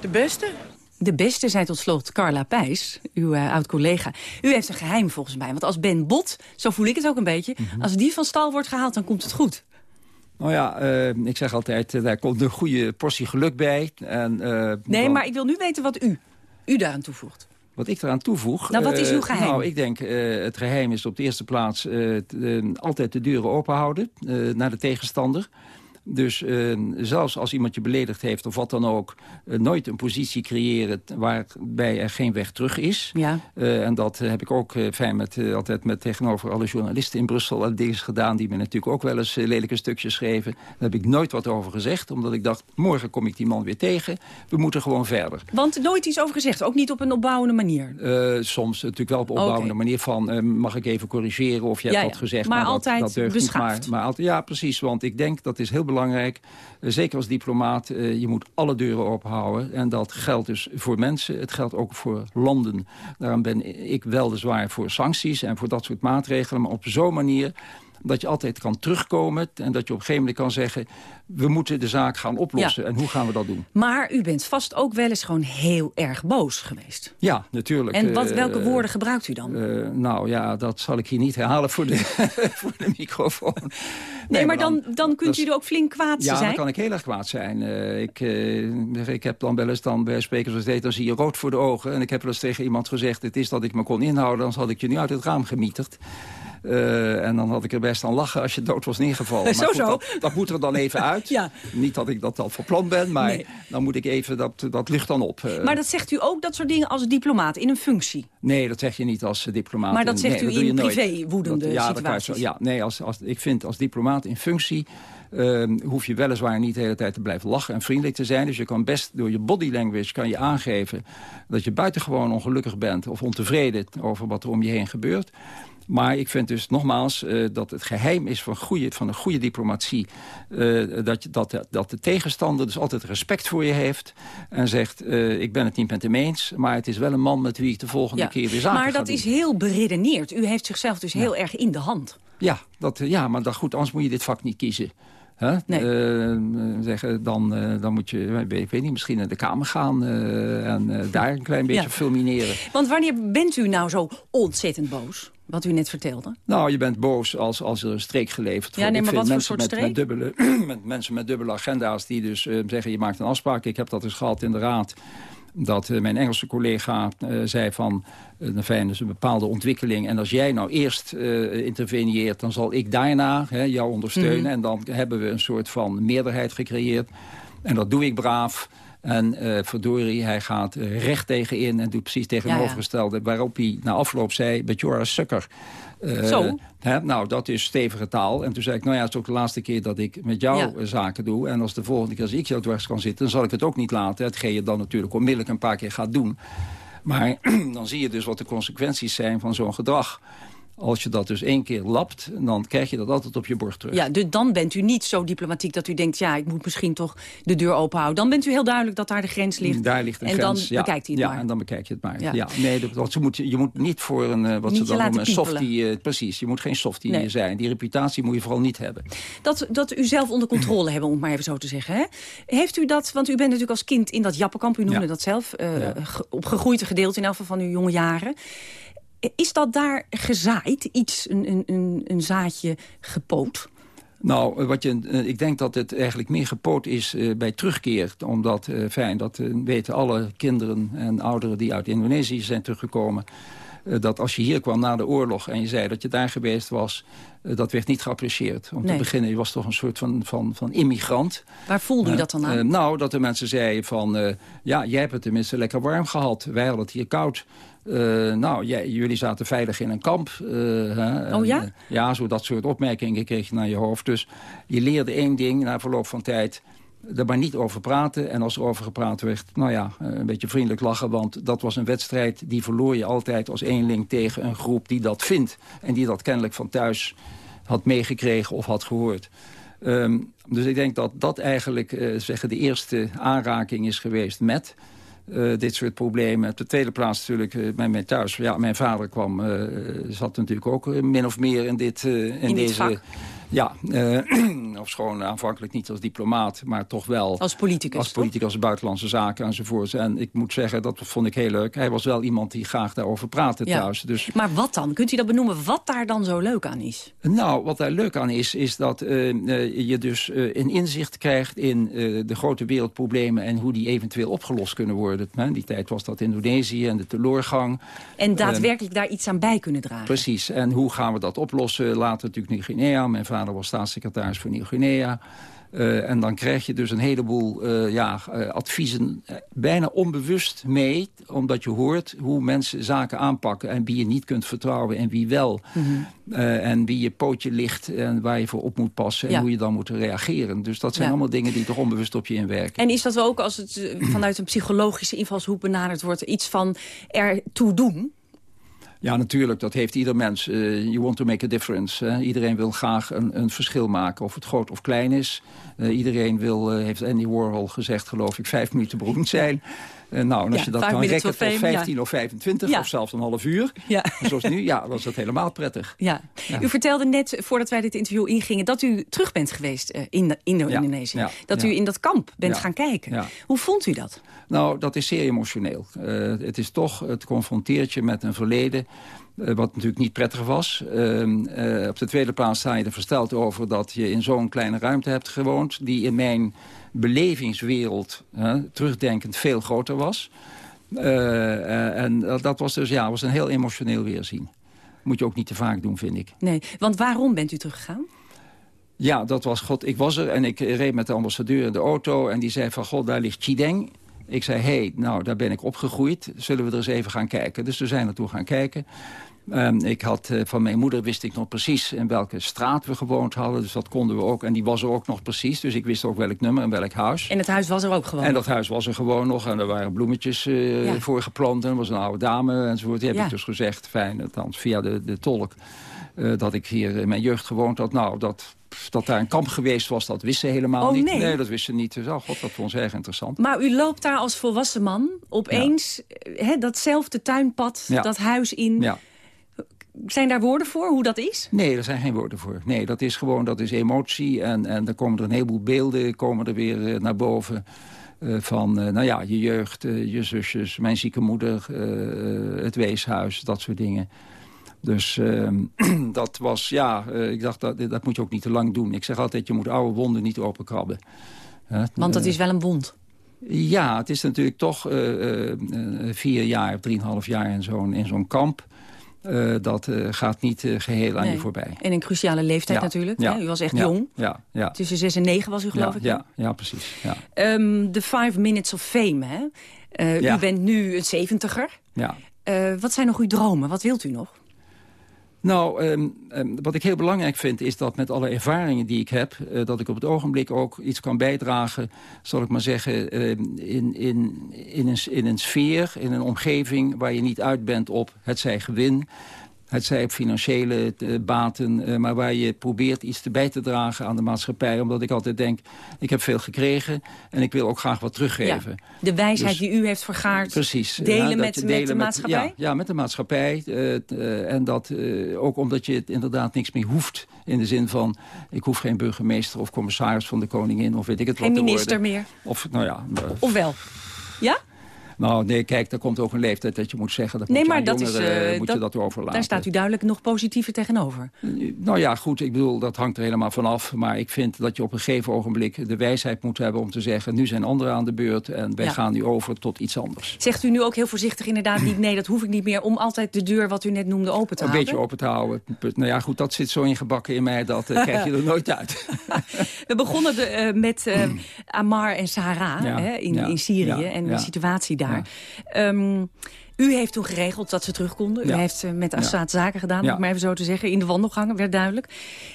De beste. De beste, zei tot slot Carla Pijs, uw uh, oud-collega. U heeft een geheim volgens mij. Want als Ben Bot, zo voel ik het ook een beetje... Mm -hmm. als die van stal wordt gehaald, dan komt het goed. Nou ja, uh, ik zeg altijd, uh, daar komt een goede portie geluk bij. En, nee, dan... maar ik wil nu weten wat u, u daaraan toevoegt. Wat ik eraan toevoeg... Nou, wat is uw geheim? nou, ik denk, het geheim is op de eerste plaats... altijd de deuren open houden naar de tegenstander Dus uh, zelfs als iemand je beledigd heeft of wat dan ook... Uh, nooit een positie creëren waarbij er geen weg terug is. Ja. Uh, en dat heb ik ook fijn met, altijd met tegenover alle journalisten in Brussel... al dingen gedaan die me natuurlijk ook wel eens lelijke stukjes schreven. Daar heb ik nooit wat over gezegd, omdat ik dacht... morgen kom ik die man weer tegen, we moeten gewoon verder. Want nooit iets over gezegd, ook niet op een opbouwende manier? soms natuurlijk wel op een opbouwende okay. manier van... mag ik even corrigeren of je hebt ja, wat gezegd. Maar, maar altijd dat, dat beschaafd. Maar, maar altijd, ja, precies, want ik denk dat is heel belangrijk. Uh, zeker als diplomaat, uh, je moet alle deuren openhouden. En dat geldt dus voor mensen, het geldt ook voor landen. Daarom ben ik wel de zwaar voor sancties en voor dat soort maatregelen. Maar op zo'n manier dat je altijd kan terugkomen en dat je op een gegeven moment kan zeggen... we moeten de zaak gaan oplossen. Ja. En hoe gaan we dat doen? Maar u bent vast ook wel eens gewoon heel erg boos geweest. Ja, natuurlijk. En wat, welke uh, woorden gebruikt u dan? Uh, nou ja, dat zal ik hier niet herhalen voor de, (laughs) voor de microfoon. Nee, nee maar dan, dan, dan kunt u er ook flink kwaad ja, zijn? Ja, dan kan ik heel erg kwaad zijn. Uh, ik, ik heb dan wel eens dan bij sprekers als dit, dan zie je rood voor de ogen. En ik heb wel eens tegen iemand gezegd, het is dat ik me kon inhouden... anders had ik je nu uit het raam gemieterd. Uh, en dan had ik er best aan lachen als je dood was neergevallen. zo, (laughs) maar goed, zo. Dat, dat, moet er dan even uit. (laughs) ja. Niet dat ik dat al van plan ben, maar nee. dan moet ik even, dat, dat lucht dan op. Uh, maar dat zegt u ook, dat soort dingen als diplomaat in een functie? Nee, dat zeg je niet als diplomaat. Maar dat zegt nee, u dat in privé woedende dat, ja, situaties? Dat ja, nee, als, als, ik vind als diplomaat in functie... Uh, hoef je weliswaar niet de hele tijd te blijven lachen en vriendelijk te zijn. Dus je kan best door je body language kan je aangeven... dat je buitengewoon ongelukkig bent of ontevreden over wat er om je heen gebeurt. Maar ik vind dus nogmaals uh, dat het geheim is van, goede, van een goede diplomatie... Uh, dat, dat, dat de tegenstander dus altijd respect voor je heeft... en zegt, uh, ik ben het niet met hem eens... maar het is wel een man met wie ik de volgende ja. keer weer zaken Maar dat is doen. heel beredeneerd. U heeft zichzelf dus Ja. heel erg in de hand. Ja, dat, ja, maar dat, goed, anders moet je dit vak niet kiezen. Huh? Nee. Uh, zeggen, dan, uh, dan moet je, ik weet niet, misschien naar de Kamer gaan uh, en daar een klein beetje Ja. fulmineren. Want wanneer bent u nou zo ontzettend boos? Wat u net vertelde. Nou, je bent boos als, als er een streek geleverd Ja, wordt. nee, Ik maar wat voor mensen soort met, met, dubbele, (clears throat) met mensen met dubbele agenda's die dus uh, zeggen... je maakt een afspraak, ik heb dat eens gehad in de raad... dat uh, mijn Engelse collega uh, zei van... Uh, fijn, is een bepaalde ontwikkeling. En als jij nou eerst interveneert, dan zal ik daarna hè, jou ondersteunen. Mhm. En dan hebben we een soort van meerderheid gecreëerd. En dat doe ik braaf. En uh, verdorie, hij gaat uh, recht tegenin en doet precies tegenovergestelde. Ja, ja. Waarop hij na afloop zei, but you're a sucker. Uh, Zo? Hè, nou, dat is stevige taal. En toen zei ik, nou ja, het is ook de laatste keer dat ik met jou ja. zaken doe. En als de volgende keer als ik jou dwars kan zitten... dan zal ik het ook niet laten. Hetgeen je dan natuurlijk onmiddellijk een paar keer gaat doen. Maar (clears throat) dan zie je dus wat de consequenties zijn van zo'n gedrag. Als je dat dus één keer lapt, dan krijg je dat altijd op je borst terug. Ja, dus dan bent u niet zo diplomatiek dat u denkt... ja, ik moet misschien toch de deur open houden. Dan bent u heel duidelijk dat daar de grens ligt. Daar ligt een en grens, dan ja. bekijkt u het ja, maar. en dan bekijk je het maar. Ja. Ja. Nee, dat, je, moet, je moet niet voor een, uh, wat Niet ze dan noemen, een softie... Uh, precies, je moet geen softie Nee. zijn. Die reputatie moet je vooral niet hebben. Dat, dat u zelf onder controle hebben, om het maar even zo te zeggen. Hè? Heeft u dat, want u bent natuurlijk als kind in dat Jappenkamp... u noemde Ja. dat zelf, uh, opgegroeid gedeelte in elk geval van uw jonge jaren... Is dat daar gezaaid, iets, een, een, een, zaadje gepoot? Nou, wat je, eh, ik denk dat het eigenlijk meer gepoot is eh, bij terugkeer. Omdat, eh, fijn, dat weten alle kinderen en ouderen die uit Indonesië zijn teruggekomen... dat als je hier kwam na de oorlog en je zei dat je daar geweest was... dat werd niet geapprecieerd. Om Nee. te beginnen, je was toch een soort van, van, van immigrant. Waar voelde Eh, dat dan aan? nou, dat de mensen zeiden van... ja, jij hebt het tenminste lekker warm gehad. Wij hadden het hier koud. Eh, nou, jij, jullie zaten veilig in een kamp. eh, hè, Oh ja? eh, ja, zo dat soort opmerkingen kreeg je naar je hoofd. Dus je leerde één ding na verloop van tijd er maar niet over praten. En als er over gepraat werd, nou ja, een beetje vriendelijk lachen. Want dat was een wedstrijd, die verloor je altijd als eenling tegen een groep die dat vindt. En die dat kennelijk van thuis had meegekregen of had gehoord. Ehm, dus ik denk dat dat eigenlijk zeggen, de eerste aanraking is geweest met eh, dit soort problemen. Op de tweede plaats natuurlijk eh, bij mij thuis. Ja, mijn vader kwam, eh, zat natuurlijk ook min of meer in, dit, in, In dit deze... vak. Ja, (clears throat) of schoon aanvankelijk niet als diplomaat, maar toch wel... Als politicus, Als politicus, buitenlandse zaken enzovoort. En ik moet zeggen, dat vond ik heel leuk. Hij was wel iemand die graag daarover praatte Ja. thuis. Dus Maar wat dan? Kunt u dat benoemen wat daar dan zo leuk aan is? nou, wat daar leuk aan is, is dat eh, eh, je dus eh, een inzicht krijgt in de grote wereldproblemen en hoe die eventueel opgelost kunnen worden. Die tijd was dat Indonesië en de teleurgang. En daadwerkelijk daar iets aan bij kunnen dragen? Precies. En hoe gaan we dat oplossen? Later natuurlijk Nieuw-Guinea. Mijn vader was staatssecretaris voor Nieuw-Guinea. Uh, en dan krijg je dus een heleboel uh, ja, uh, adviezen bijna onbewust mee. Omdat je hoort hoe mensen zaken aanpakken. En wie je niet kunt vertrouwen en wie wel. Mm -hmm. en wie je pootje ligt en waar je voor op moet passen. En ja. hoe je dan moet reageren. Dus dat zijn ja. allemaal dingen die toch onbewust op je inwerken. En is dat ook als het vanuit een psychologische invalshoek benaderd wordt... iets van ertoe doen? Ja, natuurlijk. Dat heeft ieder mens. Uh, you want to make a difference. Iedereen wil graag een, een, verschil maken. Of het groot of klein is. Uh, iedereen wil, uh, heeft Andy Warhol gezegd, geloof ik, vijf minuten beroemd zijn. Uh, nou, en als ja, je dat kan rekken tot 15 ja. of 25 ja. of zelfs een half uur, ja. (laughs) zoals nu, ja, was dat helemaal prettig. Ja. U vertelde net, voordat wij dit interview ingingen, dat u terug bent geweest uh, in Indo-Indonesië. Dat u in dat kamp bent gaan kijken. Hoe vond u dat? Nou, dat is zeer emotioneel. Uh, het is toch, het confronteert je met een verleden wat natuurlijk niet prettig was. Uh, op de tweede plaats sta je er versteld over dat je in zo'n kleine ruimte hebt gewoond... die in mijn belevingswereld, terugdenkend, veel groter was. en dat was dus ja, was een heel emotioneel weerzien. Moet je ook niet te vaak doen, vind ik. Nee, want waarom bent u teruggegaan? Ja, dat was God. Ik was er en ik reed met de ambassadeur in de auto... en die zei van, god, daar ligt Chideng. Ik zei, hé, hey, nou, daar ben ik opgegroeid. Zullen we er eens even gaan kijken? Dus we zijn naartoe gaan kijken. Um, ik had, uh, van mijn moeder wist ik nog precies in welke straat we gewoond hadden. Dus dat konden we ook. En die was er ook nog precies. Dus ik wist ook welk nummer en welk huis. En het huis was er ook gewoon En dat huis was er gewoon nog. En er waren bloemetjes uh, ja. voor geplant. En er was een oude dame enzovoort. Die heb ja. ik dus gezegd, fijn, althans via de, de tolk... Uh, dat ik hier in mijn jeugd gewoond had. Nou, dat, dat daar een kamp geweest was, dat wisten ze helemaal oh, niet. Nee. nee, dat wisten ze niet. Dus, oh god, dat vond ze erg interessant. Maar u loopt daar als volwassen man opeens ja. he, datzelfde tuinpad, dat huis in... Zijn daar woorden voor, hoe dat is? Nee, er zijn geen woorden voor. Nee, dat is gewoon dat is emotie. En, en dan komen er een heleboel beelden komen er weer uh, naar boven. Uh, van, uh, nou ja, je jeugd, je zusjes, mijn zieke moeder, het weeshuis, dat soort dingen. Dus uh, (clears throat) dat was, ja, ik dacht, dat, dat moet je ook niet te lang doen. Ik zeg altijd, je moet oude wonden niet openkrabben. Want dat is wel een wond. Ja, het is natuurlijk toch vier jaar, drieënhalf jaar in zo'n in zo'n kamp. Dat gaat niet geheel nee. aan je voorbij. En een cruciale leeftijd ja. natuurlijk. Ja. Hè? U was echt ja. jong. Ja. Ja. Tussen zes en negen was u geloof ik. Ja, ja precies. Ja. Um, de Five Minutes of Fame, hè? U bent nu een zeventiger. Ja. wat zijn nog uw dromen? Wat wilt u nog? Nou, um, um, wat ik heel belangrijk vind is dat met alle ervaringen die ik heb... Uh, dat ik op het ogenblik ook iets kan bijdragen, zal ik maar zeggen... Uh, in, in, in, een, in een sfeer, in een omgeving waar je niet uit bent op het zij gewin... Het zij op financiële uh, baten, uh, maar waar je probeert iets te bij te dragen aan de maatschappij. Omdat ik altijd denk, ik heb veel gekregen en ik wil ook graag wat teruggeven. Ja, de wijsheid dus, die u heeft vergaard, precies, delen, ja, met, delen met de maatschappij? Ja, ja, met de maatschappij. Uh, en dat ook omdat je het inderdaad niks meer hoeft. In de zin van, ik hoef geen burgemeester of commissaris van de koningin of weet ik het geen wat te worden. Geen minister meer? Of, nou ja, of wel? Ja? Nou, nee, kijk, er komt ook een leeftijd dat je moet zeggen... dat nee, moet maar je dat jongeren, is, uh, moet dat, je dat overlaten. Daar staat u duidelijk nog positiever tegenover. Nou ja, goed, ik bedoel, dat hangt er helemaal vanaf. Maar ik vind dat je op een gegeven ogenblik de wijsheid moet hebben... om te zeggen, nu zijn anderen aan de beurt... en wij ja. gaan nu over tot iets anders. Zegt u nu ook heel voorzichtig inderdaad niet... nee, dat hoef ik niet meer, om altijd de deur, wat u net noemde, open te een houden? Een beetje open te houden. Nou ja, goed, dat zit zo ingebakken in mij... dat uh, krijg je er nooit uit. (laughs) We begonnen de, uh, met (clears throat) Amar en Sahara ja, hè, in, ja, in Syrië en de situatie daar. Um, u heeft toen geregeld dat ze terug konden. U heeft uh, met Assad zaken gedaan, om maar even zo te zeggen. In de wandelgangen, werd duidelijk.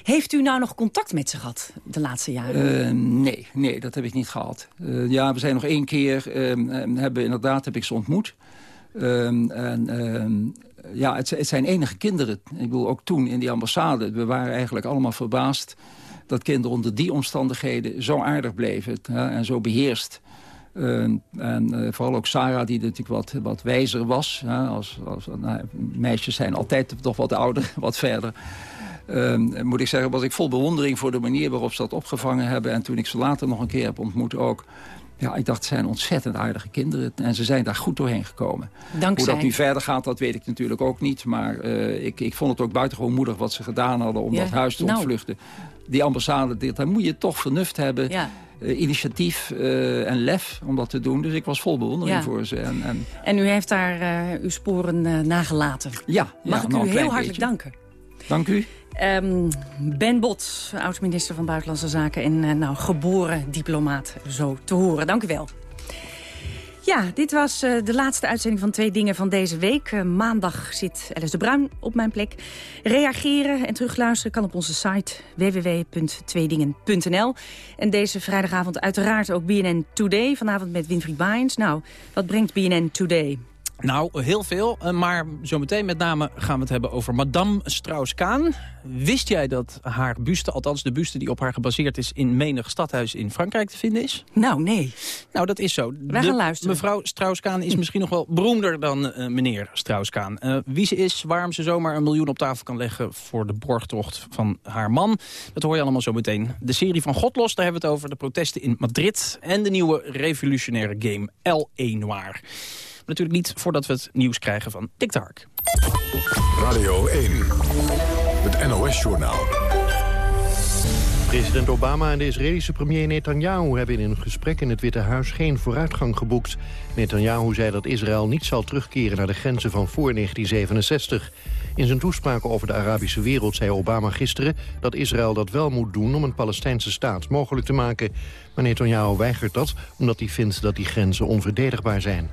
Heeft u nou nog contact met ze gehad de laatste jaren? Uh, nee, nee, dat heb ik niet gehad. Uh, ja, we zijn nog één keer, hebben, inderdaad heb ik ze ontmoet. Um, en, ja, het, het, zijn enige kinderen. Ik bedoel, ook toen in die ambassade. We waren eigenlijk allemaal verbaasd dat kinderen onder die omstandigheden zo aardig bleven. Hè, en zo beheerst. Uh, en uh, vooral ook Sarah, die natuurlijk wat, wat wijzer was. Hè, als, als, nou, meisjes zijn altijd toch wat ouder, (laughs) wat verder. Uh, moet ik zeggen, was ik vol bewondering voor de manier waarop ze dat opgevangen hebben. En toen ik ze later nog een keer heb ontmoet ook... Ja, ik dacht, het zijn ontzettend aardige kinderen. En ze zijn daar goed doorheen gekomen. Dankzij. Hoe dat nu verder gaat, dat weet ik natuurlijk ook niet. Maar uh, ik, ik vond het ook buitengewoon moedig wat ze gedaan hadden... om ja. dat huis te nou. Die ambassade, daar moet je toch vernuft hebben... Ja. Uh, initiatief uh, en lef om dat te doen. Dus ik was vol bewondering ja. voor ze. En, en... en u heeft daar uh, uw sporen nagelaten. Ja. Mag ja, ik nou, u heel hartelijk beetje. danken. Dank u. Um, ben Bot, oud-minister van Buitenlandse Zaken en nou, geboren diplomaat, zo te horen. Dank u wel. Ja, dit was uh, de laatste uitzending van Twee Dingen van deze week. Uh, maandag zit Alice de Bruin op mijn plek. Reageren en terugluisteren kan op onze site www.tweedingen.nl. En deze vrijdagavond uiteraard ook BNN Today. Vanavond met Winfried Baens. Nou, wat brengt BNN Today? Nou, heel veel. Eh, maar zometeen met name gaan we het hebben over Madame Strauss-Kaan. Wist jij dat haar buste, althans de buste die op haar gebaseerd is... in menig stadhuis in Frankrijk te vinden is? Nou, nee. Nou, dat is zo. Wij gaan luisteren. Mevrouw Strauss-Kaan is misschien nog wel beroemder dan uh, meneer Strauss-Kaan. Uh, wie ze is, waarom ze zomaar een miljoen op tafel kan leggen... voor de borgtocht van haar man, dat hoor je allemaal zo meteen. De serie van Godlos, daar hebben we het over. De protesten in Madrid en de nieuwe revolutionaire game L.A. Noir natuurlijk niet voordat we het nieuws krijgen van Dick Dark. Radio 1, het NOS-journaal. President Obama en de Israëlische premier Netanyahu hebben in een gesprek in het Witte Huis geen vooruitgang geboekt. Netanyahu zei dat Israël niet zal terugkeren naar de grenzen van voor 1967. In zijn toespraak over de Arabische wereld zei Obama gisteren dat Israël dat wel moet doen om een Palestijnse staat mogelijk te maken. Maar Netanyahu weigert dat omdat hij vindt dat die grenzen onverdedigbaar zijn.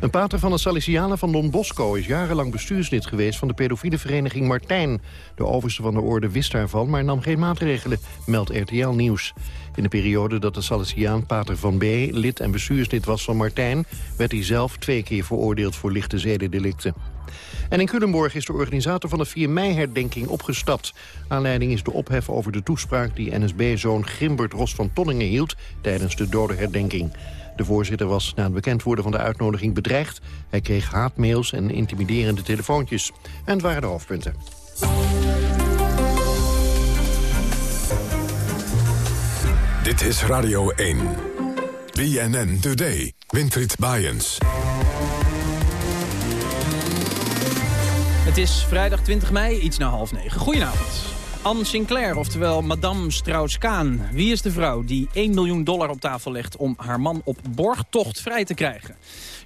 Een pater van de Salesianen van Don Bosco is jarenlang bestuurslid geweest van de pedofiele vereniging Martijn. De overste van de orde wist daarvan, maar nam geen maatregelen, meldt RTL Nieuws. In de periode dat de Salesiaan Pater van B. lid en bestuurslid was van Martijn... werd hij zelf twee keer veroordeeld voor lichte zedendelicten. En in Culemborg is de organisator van de 4 mei-herdenking opgestapt. Aanleiding is de ophef over de toespraak die NSB-zoon Grimbert Ros van Tonningen hield... tijdens de dodenherdenking. De voorzitter was na het bekend worden van de uitnodiging bedreigd. Hij kreeg haatmails en intimiderende telefoontjes. En het waren de hoofdpunten. Dit is Radio 1. BNN Today. Winfried Bajens. Het is vrijdag 20 mei, iets na half negen. Goedenavond. Anne Sinclair, oftewel Madame Strauss-Kaan. Wie is de vrouw die 1 miljoen dollar op tafel legt... om haar man op borgtocht vrij te krijgen?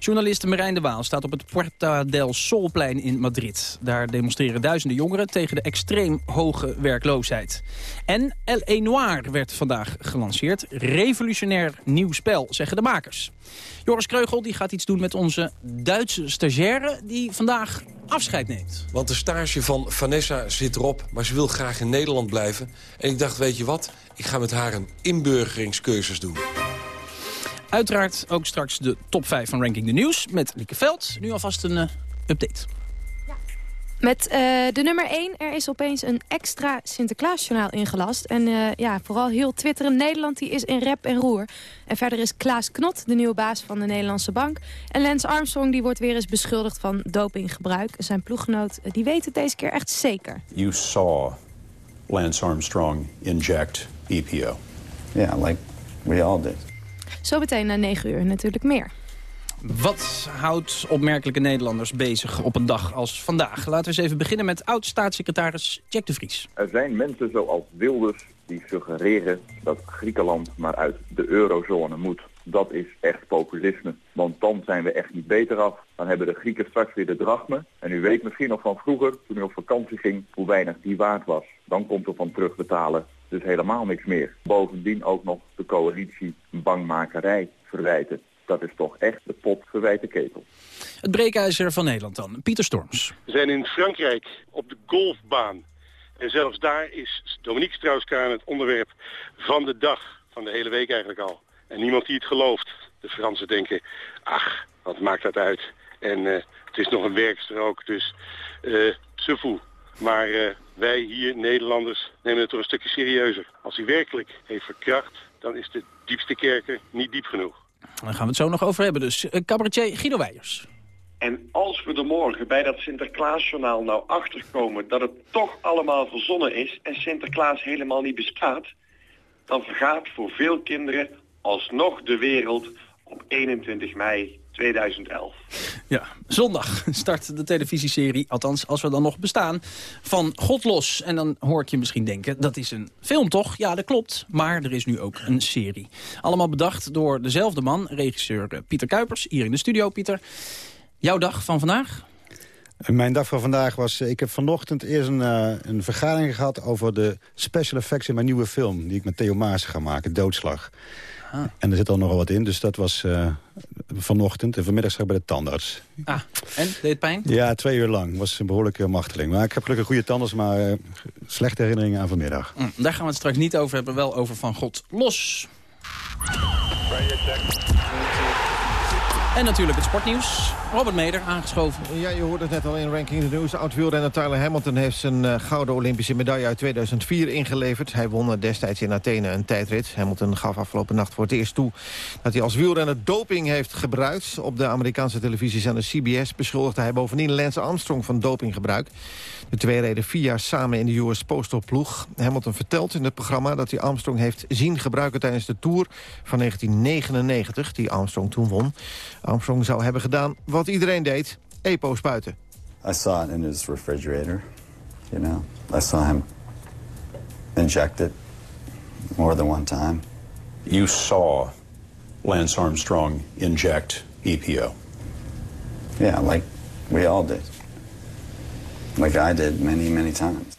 Journaliste Marijn de Waal staat op het Puerta del Solplein in Madrid. Daar demonstreren duizenden jongeren tegen de extreem hoge werkloosheid. En L.A. Noir werd vandaag gelanceerd. Revolutionair nieuw spel, zeggen de makers. Joris Kreugel die gaat iets doen met onze Duitse stagiaire... die vandaag afscheid neemt. Want de stage van Vanessa zit erop, maar ze wil graag in Nederland blijven. En ik dacht, weet je wat, ik ga met haar een inburgeringscursus doen. Uiteraard ook straks de top 5 van Ranking de Nieuws met Lieke Veld. Nu alvast een uh, update. Met uh, de nummer 1, er is opeens een extra Sinterklaasjournaal ingelast. En uh, ja, vooral heel Twitter in Nederland die is in rep en roer. En verder is Klaas Knot, de nieuwe baas van de Nederlandse Bank. En Lance Armstrong die wordt weer eens beschuldigd van dopinggebruik. Zijn ploeggenoot die weet het deze keer echt zeker. You saw Lance Armstrong inject EPO. Yeah, like we all did. Zo meteen na 9 uur natuurlijk meer. Wat houdt opmerkelijke Nederlanders bezig op een dag als vandaag? Laten we eens even beginnen met oud-staatssecretaris Jack de Vries. Er zijn mensen zoals Wilders die suggereren dat Griekenland maar uit de eurozone moet. Dat is echt populisme, want dan zijn we echt niet beter af. Dan hebben de Grieken straks weer de drachme. En u weet misschien nog van vroeger, toen u op vakantie ging, hoe weinig die waard was. Dan komt er van terugbetalen dus helemaal niks meer. Bovendien ook nog de coalitie bangmakerij verwijten dat is toch echt de pot verwijte ketel. Het breekijzer van Nederland dan, Pieter Storms. We zijn in Frankrijk op de golfbaan. En zelfs daar is Dominique Strauss-Kaan het onderwerp van de dag, van de hele week eigenlijk al. En niemand die het gelooft. De Fransen denken, ach, wat maakt dat uit? En uh, het is nog een werkster ook, dus uh, se fout. Maar uh, wij hier, Nederlanders, nemen het toch een stukje serieuzer. Als hij werkelijk heeft verkracht, dan is de diepste kerker niet diep genoeg. Daar gaan we het zo nog over hebben. Dus uh, cabaretier Guido Weijers. En als we er morgen bij dat Sinterklaasjournaal nou achterkomen dat het toch allemaal verzonnen is en Sinterklaas helemaal niet bestaat, dan vergaat voor veel kinderen alsnog de wereld op 21 mei 2011. Ja, zondag start de televisieserie, althans als we dan nog bestaan, van God los. En dan hoor ik je misschien denken, dat is een film toch? Ja, dat klopt, maar er is nu ook een serie. Allemaal bedacht door dezelfde man, regisseur Pieter Kuipers, hier in de studio. Pieter, jouw dag van vandaag? Mijn dag van vandaag was... Ik heb vanochtend eerst een, uh, een vergadering gehad... over de special effects in mijn nieuwe film... die ik met Theo Maas ga maken, Doodslag. Ah. En er zit al nogal wat in, dus dat was uh, vanochtend. En vanmiddag zag ik bij de tandarts. Ah, en? Deed het pijn? Ja, twee uur lang. was een behoorlijke marteling. Maar ik heb gelukkig goede tandarts, maar uh, slechte herinneringen aan vanmiddag. Mm, daar gaan we het straks niet over hebben, wel over Van God los. En natuurlijk het sportnieuws. Robert Meder, aangeschoven. Ja, je hoort het net al in Ranking the News. Oud-wielrenner Tyler Hamilton heeft zijn uh, gouden Olympische medaille uit 2004 ingeleverd. Hij won destijds in Athene een tijdrit. Hamilton gaf afgelopen nacht voor het eerst toe dat hij als wielrenner doping heeft gebruikt. Op de Amerikaanse televisiezender CBS beschuldigde hij bovendien Lance Armstrong van dopinggebruik. De twee reden vier jaar samen in de US Postal ploeg. Hamilton vertelt in het programma dat hij Armstrong heeft zien gebruiken tijdens de Tour van 1999, die Armstrong toen won. Armstrong zou hebben gedaan wat iedereen deed, EPO spuiten. I saw it in his refrigerator, you know. I saw him inject it more than one time. You saw Lance Armstrong inject EPO? Yeah, like we all did. Like I did many, many times.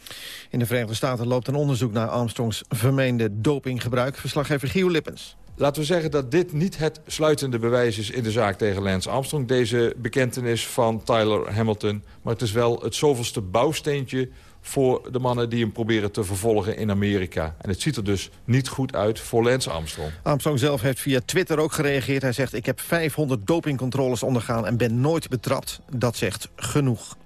In de Verenigde Staten loopt een onderzoek naar Armstrongs vermeende dopinggebruik. Verslaggever Gio Lippens. Laten we zeggen dat dit niet het sluitende bewijs is in de zaak tegen Lance Armstrong. Deze bekentenis van Tyler Hamilton. Maar het is wel het zoveelste bouwsteentje voor de mannen die hem proberen te vervolgen in Amerika. En het ziet er dus niet goed uit voor Lance Armstrong. Armstrong zelf heeft via Twitter ook gereageerd. Hij zegt, ik heb 500 dopingcontroles ondergaan en ben nooit betrapt. Dat zegt genoeg.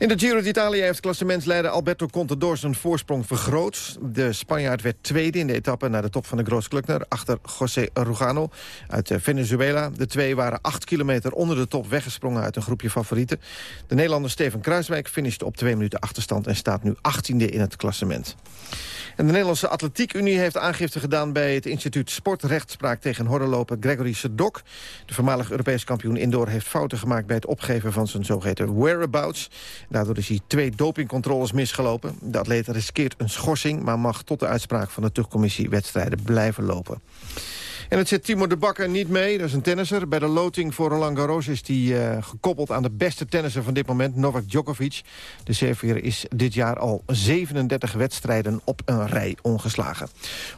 In de Giro d'Italia heeft klassementsleider Alberto Contador zijn voorsprong vergroot. De Spanjaard werd tweede in de etappe naar de top van de Grootklukner... achter José Rugano uit eh, Venezuela. De twee waren acht kilometer onder de top weggesprongen uit een groepje favorieten. De Nederlander Steven Kruiswijk finishte op twee minuten achterstand... en staat nu achttiende in het klassement. De Nederlandse Atletiek Unie heeft aangifte gedaan... bij het instituut Sportrechtspraak tegen horrorloper Gregory Sedok. De voormalig Europees kampioen indoor heeft fouten gemaakt... bij het opgeven van zijn zogeheten whereabouts. Daardoor is hij twee dopingcontroles misgelopen. De atleet riskeert een schorsing... maar mag tot de uitspraak van de terugcommissie wedstrijden blijven lopen. En het zit Timo de Bakker niet mee, dat is een tennisser. Bij de loting voor Roland Garros is hij uh, gekoppeld aan de beste tennisser van dit moment, Novak Djokovic. De Servier is dit jaar al 37 wedstrijden op een rij ongeslagen.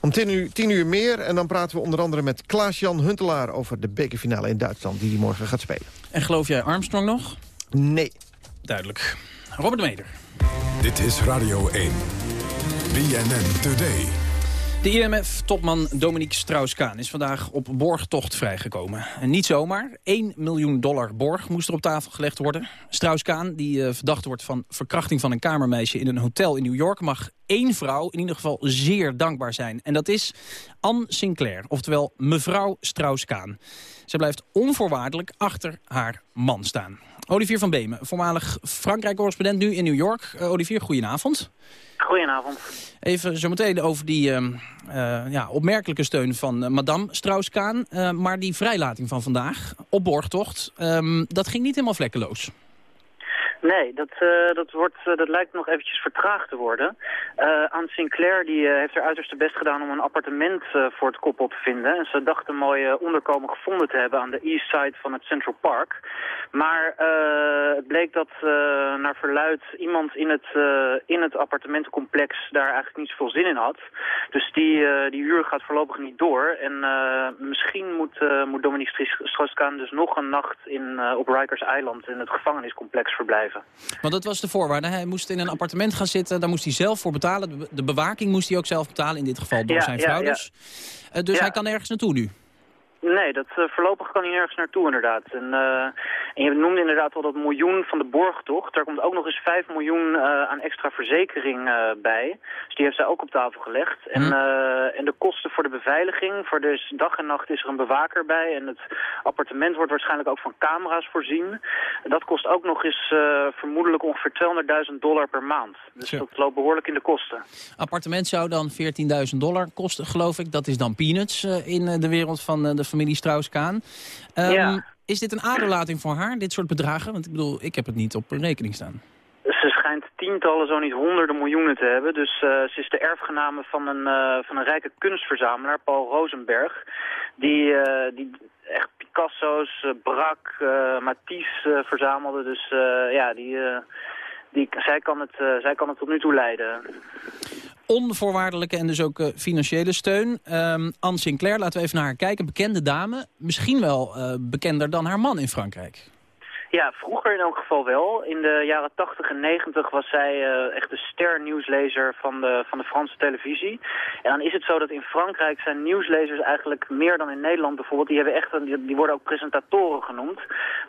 Om 10 uur, 10 uur meer en dan praten we onder andere met Klaas-Jan Huntelaar... over de bekerfinale in Duitsland die hij morgen gaat spelen. En geloof jij Armstrong nog? Nee. Duidelijk. Robert Meder. Dit is Radio 1. BNN Today. De IMF-topman Dominique Strauss-Kaan is vandaag op borgtocht vrijgekomen. En niet zomaar. 1 miljoen dollar borg moest er op tafel gelegd worden. Strauss-Kaan, die uh, verdacht wordt van verkrachting van een kamermeisje in een hotel in New York... mag één vrouw in ieder geval zeer dankbaar zijn. En dat is Anne Sinclair, oftewel mevrouw Strauss-Kaan. Zij blijft onvoorwaardelijk achter haar man staan. Olivier van Beemen, voormalig Frankrijk-correspondent nu in New York. Uh, Olivier, goedenavond. Goedenavond. Even zometeen over die uh, uh, ja, opmerkelijke steun van madame Strauss-Kaan. maar die vrijlating van vandaag op borgtocht, um, dat ging niet helemaal vlekkeloos. Nee, dat, uh, dat, wordt, uh, dat lijkt nog eventjes vertraagd te worden. Uh, Anne Sinclair die, heeft haar uiterste best gedaan om een appartement voor het koppel te vinden. En ze dacht een mooi onderkomen gevonden te hebben aan de east side van het Central Park. Maar het bleek dat naar verluid iemand in het, in het appartementencomplex daar eigenlijk niet zoveel zin in had. Dus die, die huur gaat voorlopig niet door. En misschien moet, moet Dominique Strauss-Kaan dus nog een nacht in, op Rikers Island in het gevangeniscomplex verblijven. Want dat was de voorwaarde. Hij moest in een appartement gaan zitten. Daar moest hij zelf voor betalen. De bewaking moest hij ook zelf betalen. In dit geval door ja, zijn vrouw ja, dus. Uh, dus hij kan ergens naartoe nu. Nee, dat, uh, voorlopig kan hij nergens naartoe inderdaad. En, uh, en je noemde inderdaad al dat miljoen van de borgtocht. Daar komt ook nog eens 5 miljoen uh, aan extra verzekering bij. Dus die heeft zij ook op tafel gelegd. En, Hm. en de kosten voor de beveiliging. Voor dus dag en nacht is er een bewaker bij. En het appartement wordt waarschijnlijk ook van camera's voorzien. Dat kost ook nog eens vermoedelijk ongeveer 200.000 dollar per maand. Dus dat loopt behoorlijk in de kosten. Appartement zou dan 14.000 dollar kosten, geloof ik. Dat is dan peanuts in de wereld van de familie Strauss-Kaan. Um, Ja. Is dit een aderlating voor haar, dit soort bedragen? Want ik bedoel, ik heb het niet op een rekening staan. Ze schijnt tientallen, zo niet honderden miljoenen te hebben. Dus ze is de erfgename van een, van een rijke kunstverzamelaar, Paul Rosenberg. Die, die echt Picasso's, Brak, Matisse verzamelde. Dus ja, die, die, zij, kan het, zij kan het tot nu toe leiden onvoorwaardelijke en dus ook uh, financiële steun. Um, Anne Sinclair, laten we even naar haar kijken. Bekende dame, misschien wel uh, bekender dan haar man in Frankrijk. Ja, vroeger in elk geval wel. In de jaren 80 en 90 was zij uh, echt de ster-nieuwslezer van de, van de Franse televisie. En dan is het zo dat in Frankrijk zijn nieuwslezers eigenlijk meer dan in Nederland bijvoorbeeld. Die, hebben echt een, die, worden ook presentatoren genoemd.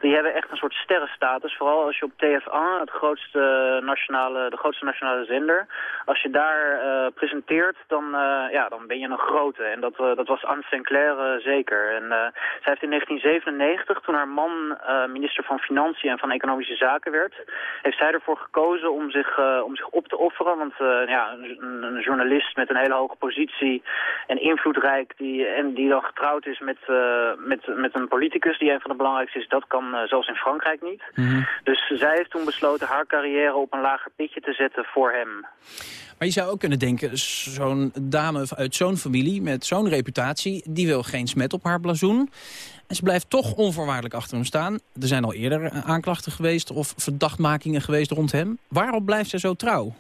Die hebben echt een soort sterrenstatus. Vooral als je op TF1, het grootste nationale, de grootste nationale zender, als je daar uh, presenteert, dan, ja, dan ben je een grote. En dat, dat was Anne Sinclair zeker. En zij heeft in 1997, toen haar man minister van Financiën Financiën en van Economische Zaken werd, heeft zij ervoor gekozen om zich, uh, om zich op te offeren. Want uh, ja, een, een, journalist met een hele hoge positie en invloedrijk die, en die dan getrouwd is met, uh, met, met een politicus die een van de belangrijkste is, dat kan zelfs in Frankrijk niet. Mm -hmm. Dus zij heeft toen besloten haar carrière op een lager pitje te zetten voor hem. Maar je zou ook kunnen denken, zo'n dame uit zo'n familie met zo'n reputatie... die wil geen smet op haar blazoen. En ze blijft toch onvoorwaardelijk achter hem staan. Er zijn al eerder aanklachten geweest of verdachtmakingen geweest rond hem. Waarom blijft ze zo trouw?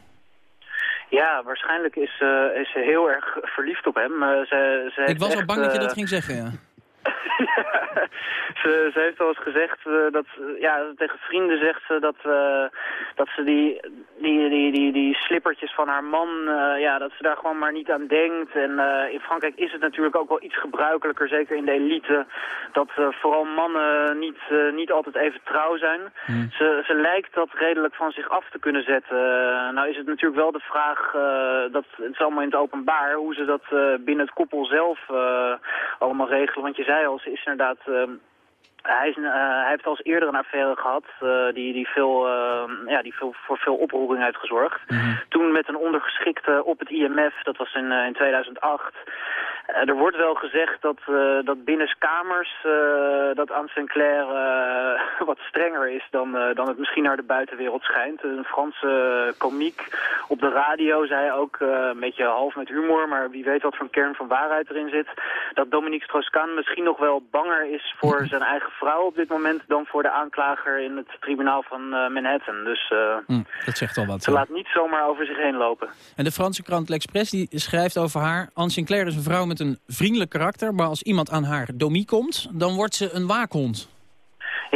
Ja, waarschijnlijk is, uh, is ze heel erg verliefd op hem. Uh, ze, ze Ik was al bang dat je dat eh, ging zeggen, ja. (laughs) ze, ze, heeft al eens gezegd uh, dat, ja, tegen vrienden zegt ze dat, uh, dat ze die, die, die, die, die slippertjes van haar man, uh, ja, dat ze daar gewoon maar niet aan denkt. En in Frankrijk is het natuurlijk ook wel iets gebruikelijker, zeker in de elite, dat vooral mannen niet, niet altijd even trouw zijn. Hmm. Ze, ze lijkt dat redelijk van zich af te kunnen zetten. nou is het natuurlijk wel de vraag, dat, het is allemaal in het openbaar, hoe ze dat binnen het koppel zelf allemaal regelen. Want je ze is inderdaad... Uh, hij, is, uh, hij, heeft al eens eerder een affaire gehad uh, die, die, veel, uh, ja, die veel, voor veel oproering heeft gezorgd. Mm -hmm. Toen met een ondergeschikte op het IMF, dat was in, in 2008. Er wordt wel gezegd dat, dat binnenskamers dat Anne Sinclair (laughs) wat strenger is dan, dan het misschien naar de buitenwereld schijnt. Een Franse komiek op de radio zei ook, een beetje half met humor, maar wie weet wat voor een kern van waarheid erin zit, dat Dominique Strauss-Kahn misschien nog wel banger is voor (laughs) zijn eigen vrouw op dit moment dan voor de aanklager in het tribunaal van Manhattan. Dus mm, dat zegt al wat. Ze laat niet zomaar over zich heen lopen. En de Franse krant L'Express die schrijft over haar... Anne Sinclair is een vrouw met een vriendelijk karakter... maar als iemand aan haar domie komt, dan wordt ze een waakhond.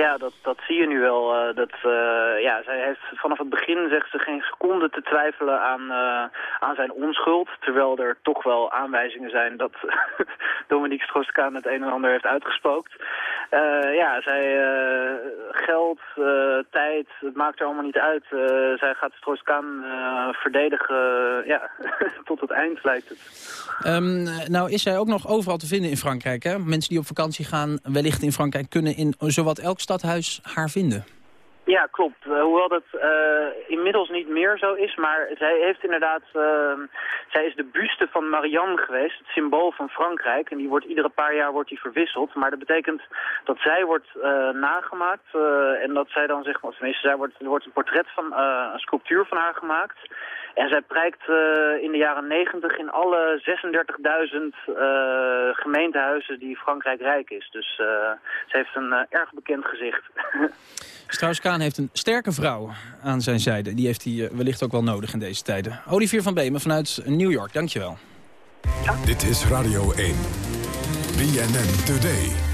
Ja, dat, dat zie je nu wel. Uh, dat, uh, ja, zij heeft vanaf het begin zegt ze geen seconde te twijfelen aan, uh, aan zijn onschuld. Terwijl er toch wel aanwijzingen zijn dat (laughs) Dominique Strauss-Kaan het een en ander heeft uitgespookt. ja, zij geld, tijd, het maakt er allemaal niet uit. zij gaat Strauss-Kaan verdedigen ja, (laughs) tot het eind lijkt het. Um, nou is zij ook nog overal te vinden in Frankrijk. Hè? Mensen die op vakantie gaan wellicht in Frankrijk kunnen in zowat elk stadhuis haar vinden. Ja, klopt. Uh, hoewel dat uh, inmiddels niet meer zo is, maar zij heeft inderdaad, uh, zij is de buste van Marianne geweest, het symbool van Frankrijk. En die wordt iedere paar jaar wordt die verwisseld. Maar dat betekent dat zij wordt nagemaakt en dat zij dan zeg maar, tenminste, zij wordt, er wordt een portret van, een sculptuur van haar gemaakt. En zij prijkt uh, in de jaren 90 in alle 36.000 uh, gemeentehuizen die Frankrijk rijk is. Dus uh, ze heeft een erg bekend gezicht. (laughs) Strauss-Kaan heeft een sterke vrouw aan zijn zijde. Die heeft hij wellicht ook wel nodig in deze tijden. Olivier van Beemen vanuit New York, dankjewel. Ja. Dit is Radio 1. BNN Today.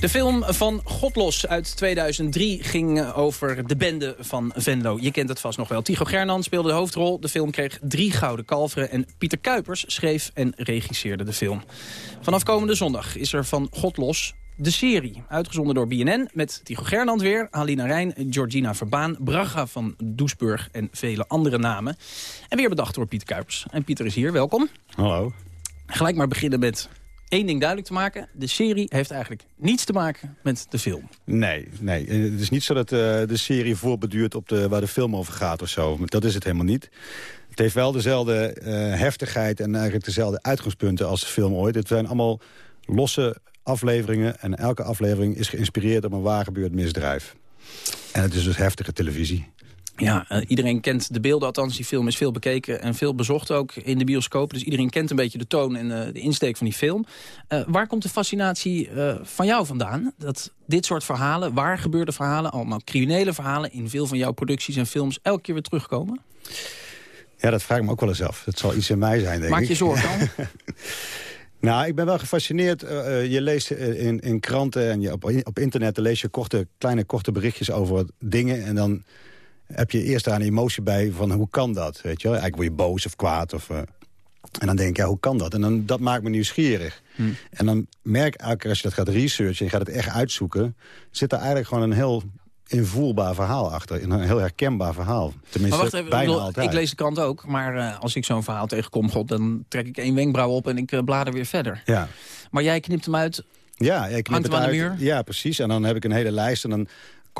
De film van Godlos uit 2003 ging over de bende van Venlo. Je kent het vast nog wel. Tycho Gernan speelde de hoofdrol. De film kreeg drie gouden kalveren. En Pieter Kuipers schreef en regisseerde de film. Vanaf komende zondag is er van Godlos de serie. Uitgezonden door BNN met Tycho Gernand weer, Alina Rijn, Georgina Verbaan, Braga van Doesburg en vele andere namen. En weer bedacht door Pieter Kuipers. En Pieter is hier, welkom. Hallo. Gelijk maar beginnen met één ding duidelijk te maken. De serie heeft eigenlijk niets te maken met de film. Nee, nee. het is niet zo dat uh, de serie voorbeduurt op de, waar de film over gaat of zo. Dat is het helemaal niet. Het heeft wel dezelfde uh, heftigheid en eigenlijk dezelfde uitgangspunten als de film ooit. Het zijn allemaal losse afleveringen en elke aflevering is geïnspireerd op een waargebeurd misdrijf. En het is dus heftige televisie. Ja, uh, iedereen kent de beelden, althans die film is veel bekeken en veel bezocht ook in de bioscoop. Dus iedereen kent een beetje de toon en uh, de insteek van die film. Uh, waar komt de fascinatie van jou vandaan? Dat dit soort verhalen, waar gebeurde verhalen, allemaal criminele verhalen... in veel van jouw producties en films elke keer weer terugkomen? Ja, dat vraag ik me ook wel eens af. Het zal iets in mij zijn, denk Maak ik. je zorgen dan? (laughs) Nou, ik ben wel gefascineerd. Uh, je leest in, in kranten en je op, op internet lees je korte, kleine korte berichtjes over dingen. En dan heb je eerst daar een emotie bij van hoe kan dat? Weet je wel? Eigenlijk word je boos of kwaad. Of, uh, en dan denk je, ja, hoe kan dat? En dan, dat maakt me nieuwsgierig. Hm. En dan merk ik elke keer als je dat gaat researchen... en je gaat het echt uitzoeken... zit er eigenlijk gewoon een heel invoelbaar verhaal achter. Een heel herkenbaar verhaal. Tenminste, maar wacht even, bijna bedoel, altijd. Ik lees de krant ook, maar uh, als ik zo'n verhaal tegenkom... God, dan trek ik één wenkbrauw op en ik uh, blader weer verder. Ja. Maar jij knipt hem uit, ja, ik knip het uit. Ja, precies. En dan heb ik een hele lijst en dan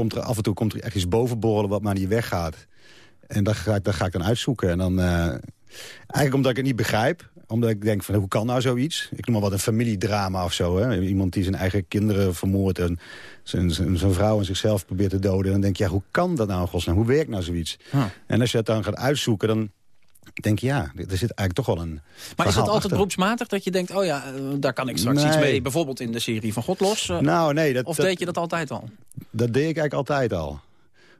komt er af en toe komt er echt iets boven borrelen... wat maar niet weggaat. En dat ga ik, dat ga ik dan uitzoeken. En dan, uh, eigenlijk omdat ik het niet begrijp. Omdat ik denk van, hoe kan nou zoiets? Ik noem maar wat een familiedrama of zo. Hè? Iemand die zijn eigen kinderen vermoordt... en zijn, zijn, zijn vrouw en zichzelf probeert te doden. En dan denk je, ja, hoe kan dat nou, godsnaam? Hoe werkt nou zoiets? Huh. En als je het dan gaat uitzoeken, dan denk je, ja, er zit eigenlijk toch wel een Maar is dat altijd achter. beroepsmatig dat je denkt... oh ja, uh, daar kan ik straks Nee. iets mee, bijvoorbeeld in de serie van Godlos? Uh, Nou, nee, dat, of dat, deed je dat altijd al? dat deed ik eigenlijk altijd al.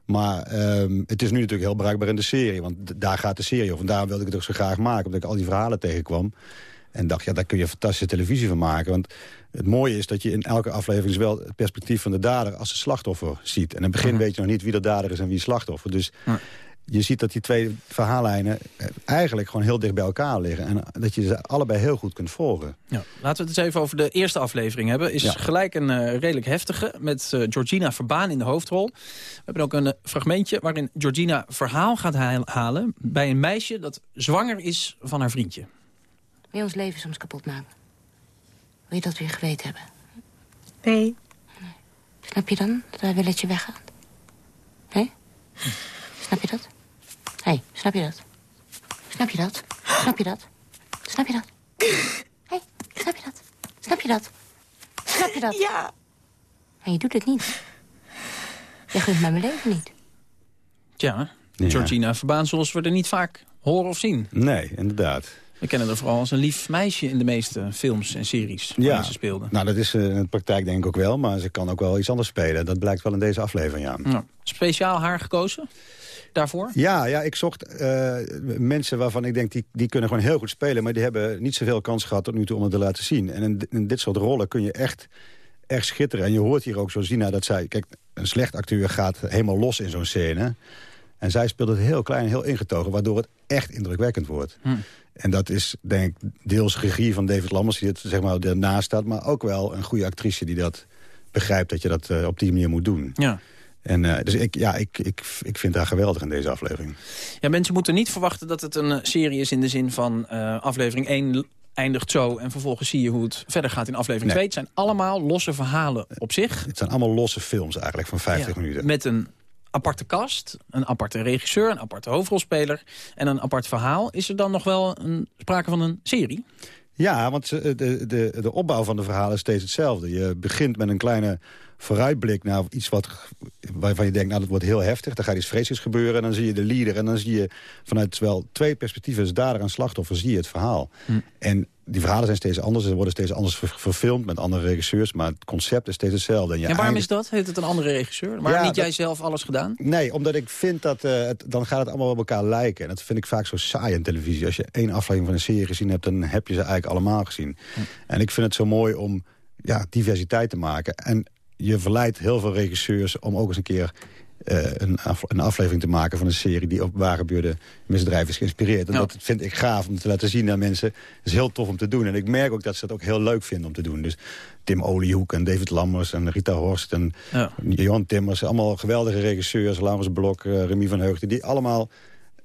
Maar um, het is nu natuurlijk heel bruikbaar in de serie. Want daar gaat de serie over. En daarom wilde ik het ook zo graag maken. Omdat ik al die verhalen tegenkwam. En dacht, ja, daar kun je fantastische televisie van maken. Want het mooie is dat je in elke aflevering... wel het perspectief van de dader als de slachtoffer ziet. En in het begin Mhm. weet je nog niet wie de dader is en wie slachtoffer. Dus je ziet dat die twee verhaallijnen eh, eigenlijk gewoon heel dicht bij elkaar liggen. En dat je ze allebei heel goed kunt volgen. Ja, laten we het eens even over de eerste aflevering hebben. Is Ja. gelijk een uh, redelijk heftige met uh, Georgina Verbaan in de hoofdrol. We hebben ook een uh, fragmentje waarin Georgina verhaal gaat ha halen... bij een meisje dat zwanger is van haar vriendje. Wil je ons leven soms kapot maken? Wil je dat weer geweten hebben? Nee. Snap je dan dat wij willen dat je weggaat? Nee? Snap je dat? Hé, hey, snap je dat? Snap je dat? Snap je dat? Snap je dat? Hé, hey, snap je dat? Snap je dat? Snap je dat? Ja. Maar je doet het niet. Je gunt mij mijn leven niet. Tja, Ja. Georgina Verbaan zoals we er niet vaak horen of zien. Nee, inderdaad. We kennen haar vooral als een lief meisje in de meeste films en series waarin ze speelde. nou dat is uh, in de praktijk denk ik ook wel. Maar ze kan ook wel iets anders spelen. Dat blijkt wel in deze aflevering, ja. Nou, speciaal haar gekozen daarvoor? Ja, ja ik zocht uh, mensen waarvan ik denk... Die, die kunnen gewoon heel goed spelen... maar die hebben niet zoveel kans gehad tot nu toe om het te laten zien. En in, in dit soort rollen kun je echt, echt schitteren. En je hoort hier ook zo Zina dat zij... Kijk, een slecht acteur gaat helemaal los in zo'n scène... En zij speelt het heel klein, heel ingetogen... waardoor het echt indrukwekkend wordt. Hm. En dat is, denk ik, deels regie van David Lammers... die het zeg maar, ernaast staat, maar ook wel een goede actrice... die dat begrijpt dat je dat uh, op die manier moet doen. Ja. En, uh, dus ik, ja, ik, ik, ik vind haar geweldig in deze aflevering. Ja, mensen moeten niet verwachten dat het een serie is... in de zin van uh, aflevering 1 eindigt zo... en vervolgens zie je hoe het verder gaat in aflevering Nee. 2. Het zijn allemaal losse verhalen op zich. Het zijn allemaal losse films eigenlijk van 50 Ja, minuten. Met een aparte cast, een aparte regisseur, een aparte hoofdrolspeler... en een apart verhaal. Is er dan nog wel een, sprake van een serie? Ja, want de, de, de opbouw van de verhalen is steeds hetzelfde. Je begint met een kleine vooruitblik naar iets wat, waarvan je denkt... nou, dat wordt heel heftig, dan gaat iets vreselijks gebeuren... en dan zie je de leader en dan zie je vanuit wel twee perspectieven... als dader en slachtoffer, zie je het verhaal. Hm. En die verhalen zijn steeds anders. Ze worden steeds anders ver- verfilmd met andere regisseurs... maar het concept is steeds hetzelfde. En je En waarom is dat? Heeft het een andere regisseur? Waarom Ja, niet dat- jij zelf alles gedaan? Nee, omdat ik vind dat eh, het, dan gaat het allemaal op elkaar lijken. En dat vind ik vaak zo saai in televisie. Als je één aflevering van een serie gezien hebt, dan heb je ze eigenlijk allemaal gezien. En ik vind het zo mooi om ja, diversiteit te maken. En je verleidt heel veel regisseurs om ook eens een keer eh, een, af- een aflevering te maken van een serie die op waar gebeurde misdrijven is geïnspireerd. En Ja. dat vind ik gaaf om te laten zien aan mensen. Het is heel tof om te doen. En ik merk ook dat ze dat ook heel leuk vinden om te doen. Dus Tim Oliehoek en David Lammers en Rita Horst en Ja. Johan Timmers. Allemaal geweldige regisseurs. Laurens Blok, eh, Remy van Heugden. Die allemaal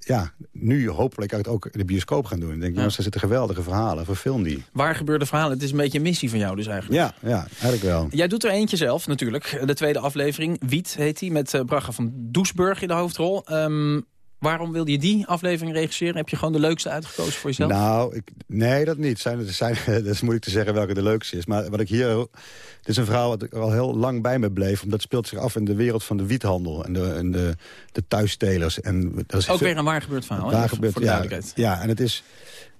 ja, nu hopelijk uit ook in de bioscoop gaan doen. Ik denk, jongens, er zitten geweldige verhalen. Verfilm die. Waar gebeurde verhalen? Het is een beetje een missie van jou dus eigenlijk. Ja, ja eigenlijk wel. Jij doet er eentje zelf natuurlijk. De tweede aflevering, Wiet heet die, met Braga van Doesburg in de hoofdrol. Ehm, Waarom wilde je die aflevering regisseren? Heb je gewoon de leukste uitgekozen voor jezelf? Nou, ik, nee, dat niet. Zijn, zijn, (laughs) dat is moeilijk te zeggen welke de leukste is. Maar wat ik hier... Het is een verhaal wat al heel lang bij me bleef. Omdat het speelt zich af in de wereld van de wiethandel. En de, en de, de thuisstelers. En dat is Ook weer een waar gebeurd verhaal, waar gebeurd, voor de ja, ja, en het is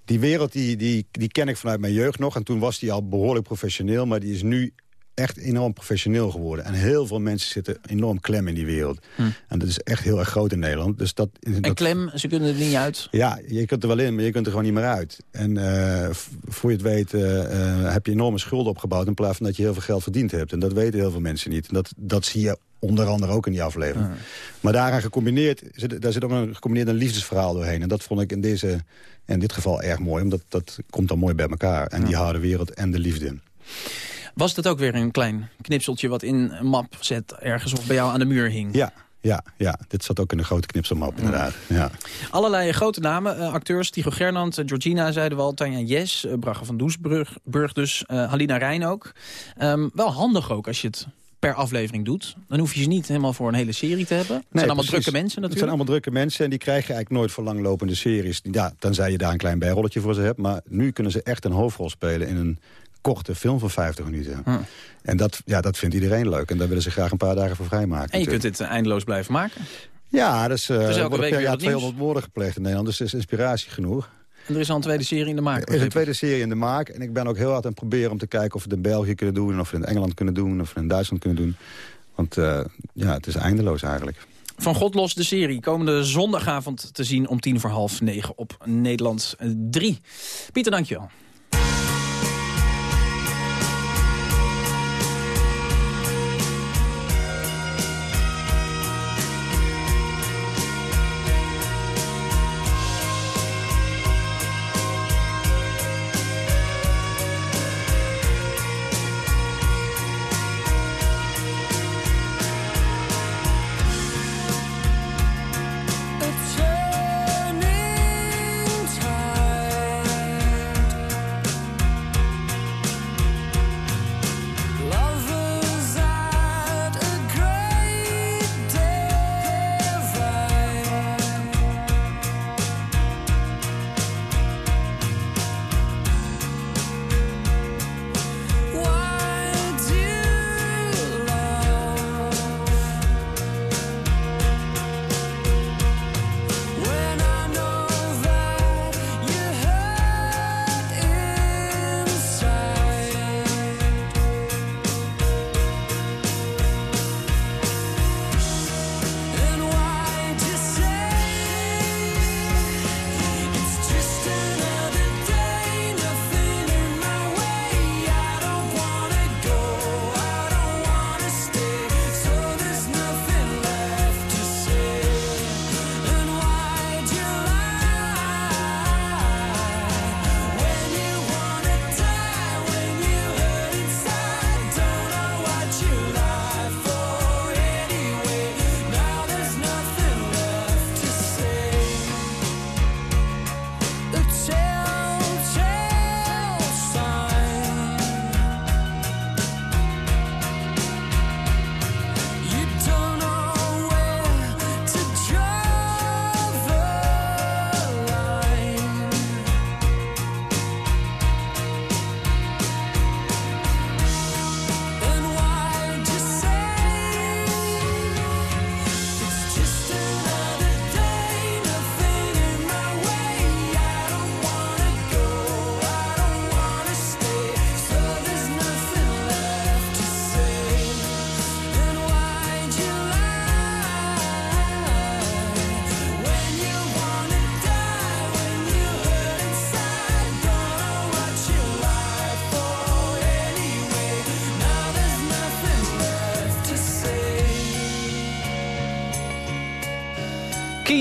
die wereld die, die, die ken ik vanuit mijn jeugd nog. En toen was die al behoorlijk professioneel. Maar die is nu echt enorm professioneel geworden. En heel veel mensen zitten enorm klem in die wereld. Hm. En dat is echt heel erg groot in Nederland. Dus dat, en klem, ze kunnen er niet uit? Ja, je kunt er wel in, maar je kunt er gewoon niet meer uit. En uh, voor je het weet uh, heb je enorme schulden opgebouwd... in plaats van dat je heel veel geld verdiend hebt. En dat weten heel veel mensen niet. En dat, dat zie je onder andere ook in die aflevering. Maar daaraan gecombineerd, zit, daar zit ook een gecombineerd een liefdesverhaal doorheen. En dat vond ik in, deze, in dit geval erg mooi, omdat dat komt dan mooi bij elkaar. En die harde wereld en de liefde. Was dat ook weer een klein knipseltje wat in een map zet ergens of bij jou aan de muur hing? Ja, ja, ja, dit zat ook in een grote knipselmap, inderdaad. Ja. Allerlei grote namen, uh, acteurs. Tycho Gernand, uh, Georgina zeiden we al, Tanja Jes, uh, Bragge van Doesburg dus, Halina Rijn ook. Um, wel handig ook als je het per aflevering doet. Dan hoef je ze niet helemaal voor een hele serie te hebben. Het zijn allemaal drukke mensen natuurlijk. Het zijn allemaal drukke mensen en die krijg je eigenlijk nooit voor langlopende series. Ja, tenzij je daar een klein bijrolletje voor ze hebt. Maar nu kunnen ze echt een hoofdrol spelen in een korte film van 50 minuten. Hm. En dat, ja, dat vindt iedereen leuk. En daar willen ze graag een paar dagen voor vrijmaken. En je kunt dit eindeloos blijven maken. Ja, dus, uh, dus elke week per jaar 200 woorden gepleegd in Nederland. Dus is inspiratie genoeg. En er is al een tweede serie in de maak. Er is een tweede serie in de maak. En ik ben ook heel hard aan het proberen om te kijken of we het in België kunnen doen... of we het in Engeland kunnen doen, of we het in Duitsland kunnen doen. Want uh, ja, het is eindeloos eigenlijk. Van God los de serie. Komende zondagavond te zien om tien voor half negen op Nederland 3. Pieter, dankjewel.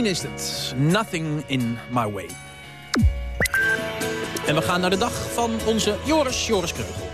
Is het. Nothing in my way. En we gaan naar de dag van onze Joris, Joris Kreugel.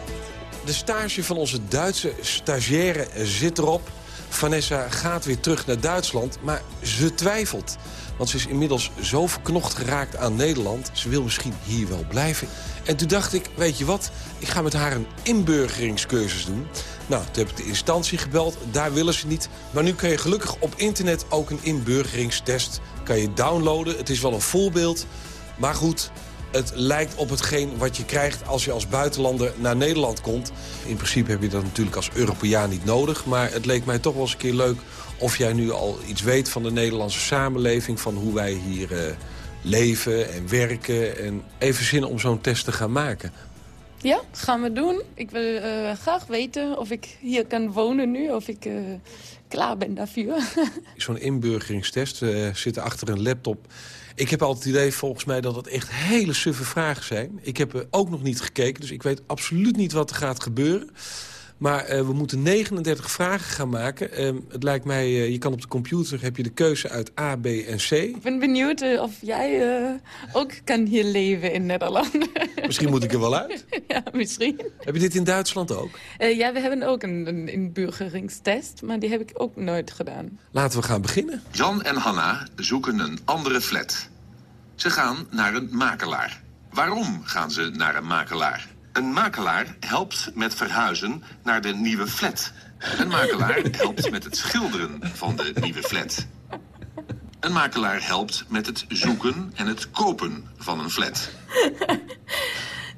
De stage van onze Duitse stagiaire zit erop. Vanessa gaat weer terug naar Duitsland, maar ze twijfelt. Want ze is inmiddels zo verknocht geraakt aan Nederland. Ze wil misschien hier wel blijven. En toen dacht ik, weet je wat, ik ga met haar een inburgeringscursus doen. Nou, toen heb ik de instantie gebeld, daar willen ze niet. Maar nu kun je gelukkig op internet ook een inburgeringstest kan je downloaden. Het is wel een voorbeeld, maar goed... Het lijkt op hetgeen wat je krijgt als je als buitenlander naar Nederland komt. In principe heb je dat natuurlijk als Europeaan niet nodig. Maar het leek mij toch wel eens een keer leuk of jij nu al iets weet van de Nederlandse samenleving. Van hoe wij hier uh, leven en werken. En even zin om zo'n test te gaan maken. Ja, gaan we doen. Ik wil uh, graag weten of ik hier kan wonen nu. Of ik uh, klaar ben daarvoor. (laughs) Zo'n inburgeringstest uh, zit achter een laptop. Ik heb altijd het idee volgens mij dat het echt hele suffe vragen zijn. Ik heb ook nog niet gekeken, dus ik weet absoluut niet wat er gaat gebeuren. Maar uh, we moeten 39 vragen gaan maken. Uh, het lijkt mij, uh, je kan op de computer, heb je de keuze uit A, B en C. Ik ben benieuwd of jij ook kan hier leven in Nederland. (laughs) Misschien moet ik er wel uit. ja, misschien. Heb je dit in Duitsland ook? ja, we hebben ook een, een inburgeringstest, maar die heb ik ook nooit gedaan. Laten we gaan beginnen. Jan en Hanna zoeken een andere flat. Ze gaan naar een makelaar. Waarom gaan ze naar een makelaar? Een makelaar helpt met verhuizen naar de nieuwe flat. Een makelaar helpt met het schilderen van de nieuwe flat. Een makelaar helpt met het zoeken en het kopen van een flat. (laughs)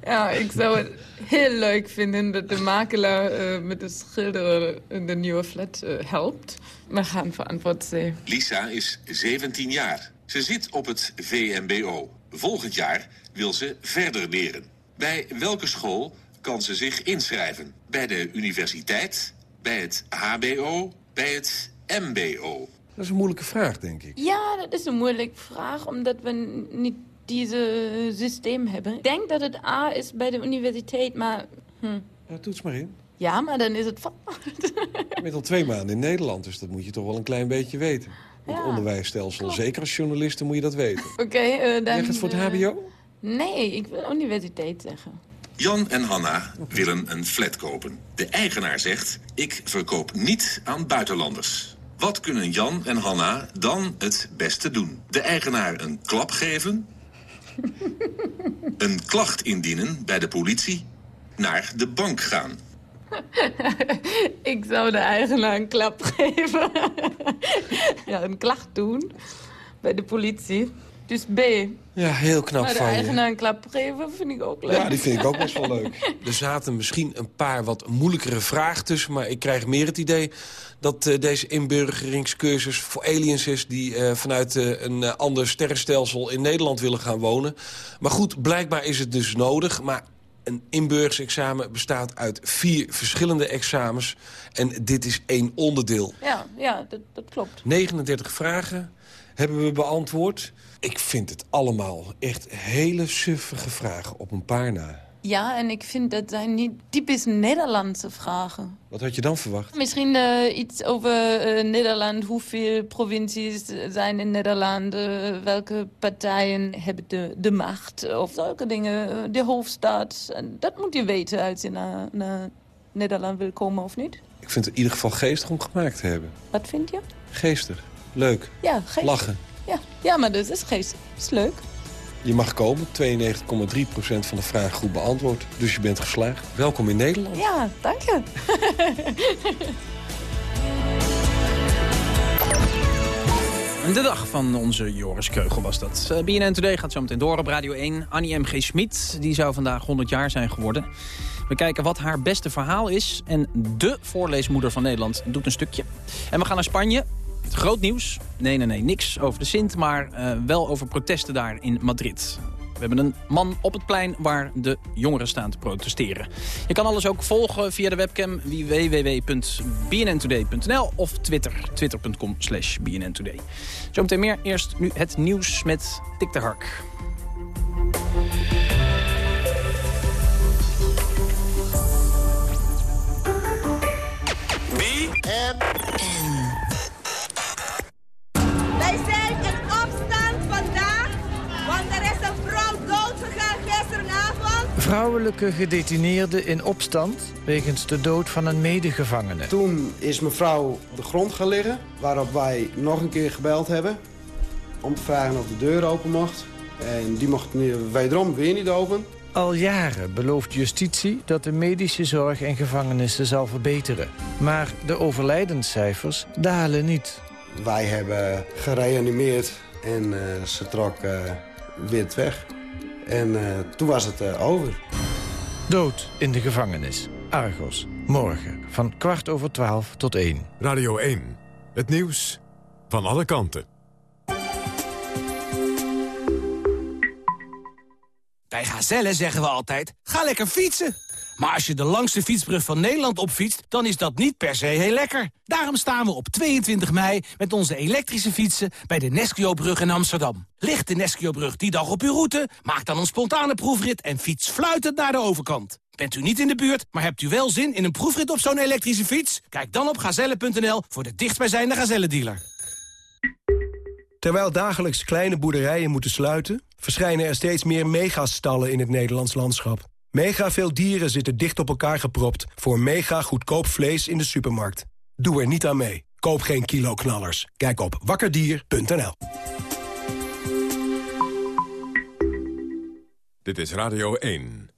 Ja, ik zou het heel leuk vinden dat de makelaar uh, met het schilderen in de nieuwe flat uh, helpt. Maar gaan verantwoord zijn. Lisa is 17 jaar. Ze zit op het VMBO. Volgend jaar wil ze verder leren. Bij welke school kan ze zich inschrijven? Bij de universiteit, bij het hbo, bij het mbo? Dat is een moeilijke vraag, denk ik. Ja, dat is een moeilijke vraag, omdat we niet deze systeem hebben. Ik denk dat het A is bij de universiteit, maar... Hm. Ja, toets maar in. Ja, maar dan is het fout. (laughs) Al twee maanden in Nederland, dus dat moet je toch wel een klein beetje weten. Het ja. onderwijsstelsel, zeker als journaliste moet je dat weten. Oké, okay, uh, dan... Jij gaat voor het hbo? Nee, ik wil universiteit zeggen. Jan en Hanna willen een flat kopen. De eigenaar zegt, ik verkoop niet aan buitenlanders. Wat kunnen Jan en Hanna dan het beste doen? De eigenaar een klap geven? een klacht indienen bij de politie? Naar de bank gaan? (laughs) ik zou de eigenaar een klap geven. (laughs) ja, een klacht doen bij de politie. Dus B. Ja, heel knap maar de van je. eigenaar een klap geven vind ik ook leuk. Ja, die vind ik ook best wel leuk. (laughs) Er zaten misschien een paar wat moeilijkere vragen tussen... maar ik krijg meer het idee dat uh, deze inburgeringscursus voor aliens is... die uh, vanuit uh, een ander sterrenstelsel in Nederland willen gaan wonen. Maar goed, blijkbaar is het dus nodig. Maar een inburgersexamen bestaat uit vier verschillende examens. En dit is één onderdeel. Ja, ja dat, dat klopt. 39 vragen hebben we beantwoord. Ik vind het allemaal echt hele suffige vragen op een paar na. Ja, en ik vind dat zijn niet typisch Nederlandse vragen. Wat had je dan verwacht? Misschien uh, iets over uh, Nederland. Hoeveel provincies zijn in Nederland? Uh, welke partijen hebben de, de macht? Of zulke dingen. De hoofdstad. Dat moet je weten als je naar, naar Nederland wil komen of niet. Ik vind het in ieder geval geestig om gemaakt te hebben. Wat vind je? Geestig. Leuk. Ja. Lachen. Ja, ja maar dat is geestig. Dat is leuk. Je mag komen. 92,3% van de vragen goed beantwoord. Dus je bent geslaagd. Welkom in Nederland. Ja, dank je. (laughs) De dag van onze Joris Kreugel was dat. Uh, BNN Today gaat zo meteen door op Radio 1. Annie M.G. Smit, die zou vandaag 100 jaar zijn geworden. We kijken wat haar beste verhaal is. En de voorleesmoeder van Nederland doet een stukje. En we gaan naar Spanje. Groot nieuws. Nee, nee, nee, niks over de Sint, maar uh, wel over protesten daar in Madrid. We hebben een man op het plein waar de jongeren staan te protesteren. Je kan alles ook volgen via de webcam www.bnntoday.nl of Twitter, twitter.com slash bnntoday. Zometeen meer, eerst nu het nieuws met Tik Hark. Vrouwelijke gedetineerde in opstand wegens de dood van een medegevangene. Toen is mevrouw op de grond gaan liggen, waarop wij nog een keer gebeld hebben. om te vragen of de deur open mocht. En die mocht wederom weer niet open. Al jaren belooft justitie dat de medische zorg in gevangenissen zal verbeteren. Maar de overlijdenscijfers dalen niet. Wij hebben gereanimeerd en uh, ze trok uh, wit weg. En uh, toen was het over. Dood in de gevangenis. Argos. Morgen van kwart over twaalf tot één. Radio 1. Het nieuws van alle kanten. Bij Gazelle zeggen we altijd, ga lekker fietsen. Maar als je de langste fietsbrug van Nederland opfietst, dan is dat niet per se heel lekker. Daarom staan we op 22 mei met onze elektrische fietsen bij de Nesquio-brug in Amsterdam. Ligt de Nesquio-brug die dag op uw route? Maak dan een spontane proefrit en fiets fluitend naar de overkant. Bent u niet in de buurt, maar hebt u wel zin in een proefrit op zo'n elektrische fiets? Kijk dan op gazelle.nl voor de dichtstbijzijnde Gazelle-dealer. Terwijl dagelijks kleine boerderijen moeten sluiten... verschijnen er steeds meer megastallen in het Nederlands landschap. Mega veel dieren zitten dicht op elkaar gepropt... voor mega goedkoop vlees in de supermarkt. Doe er niet aan mee. Koop geen kiloknallers. Kijk op wakkerdier.nl. Dit is Radio 1.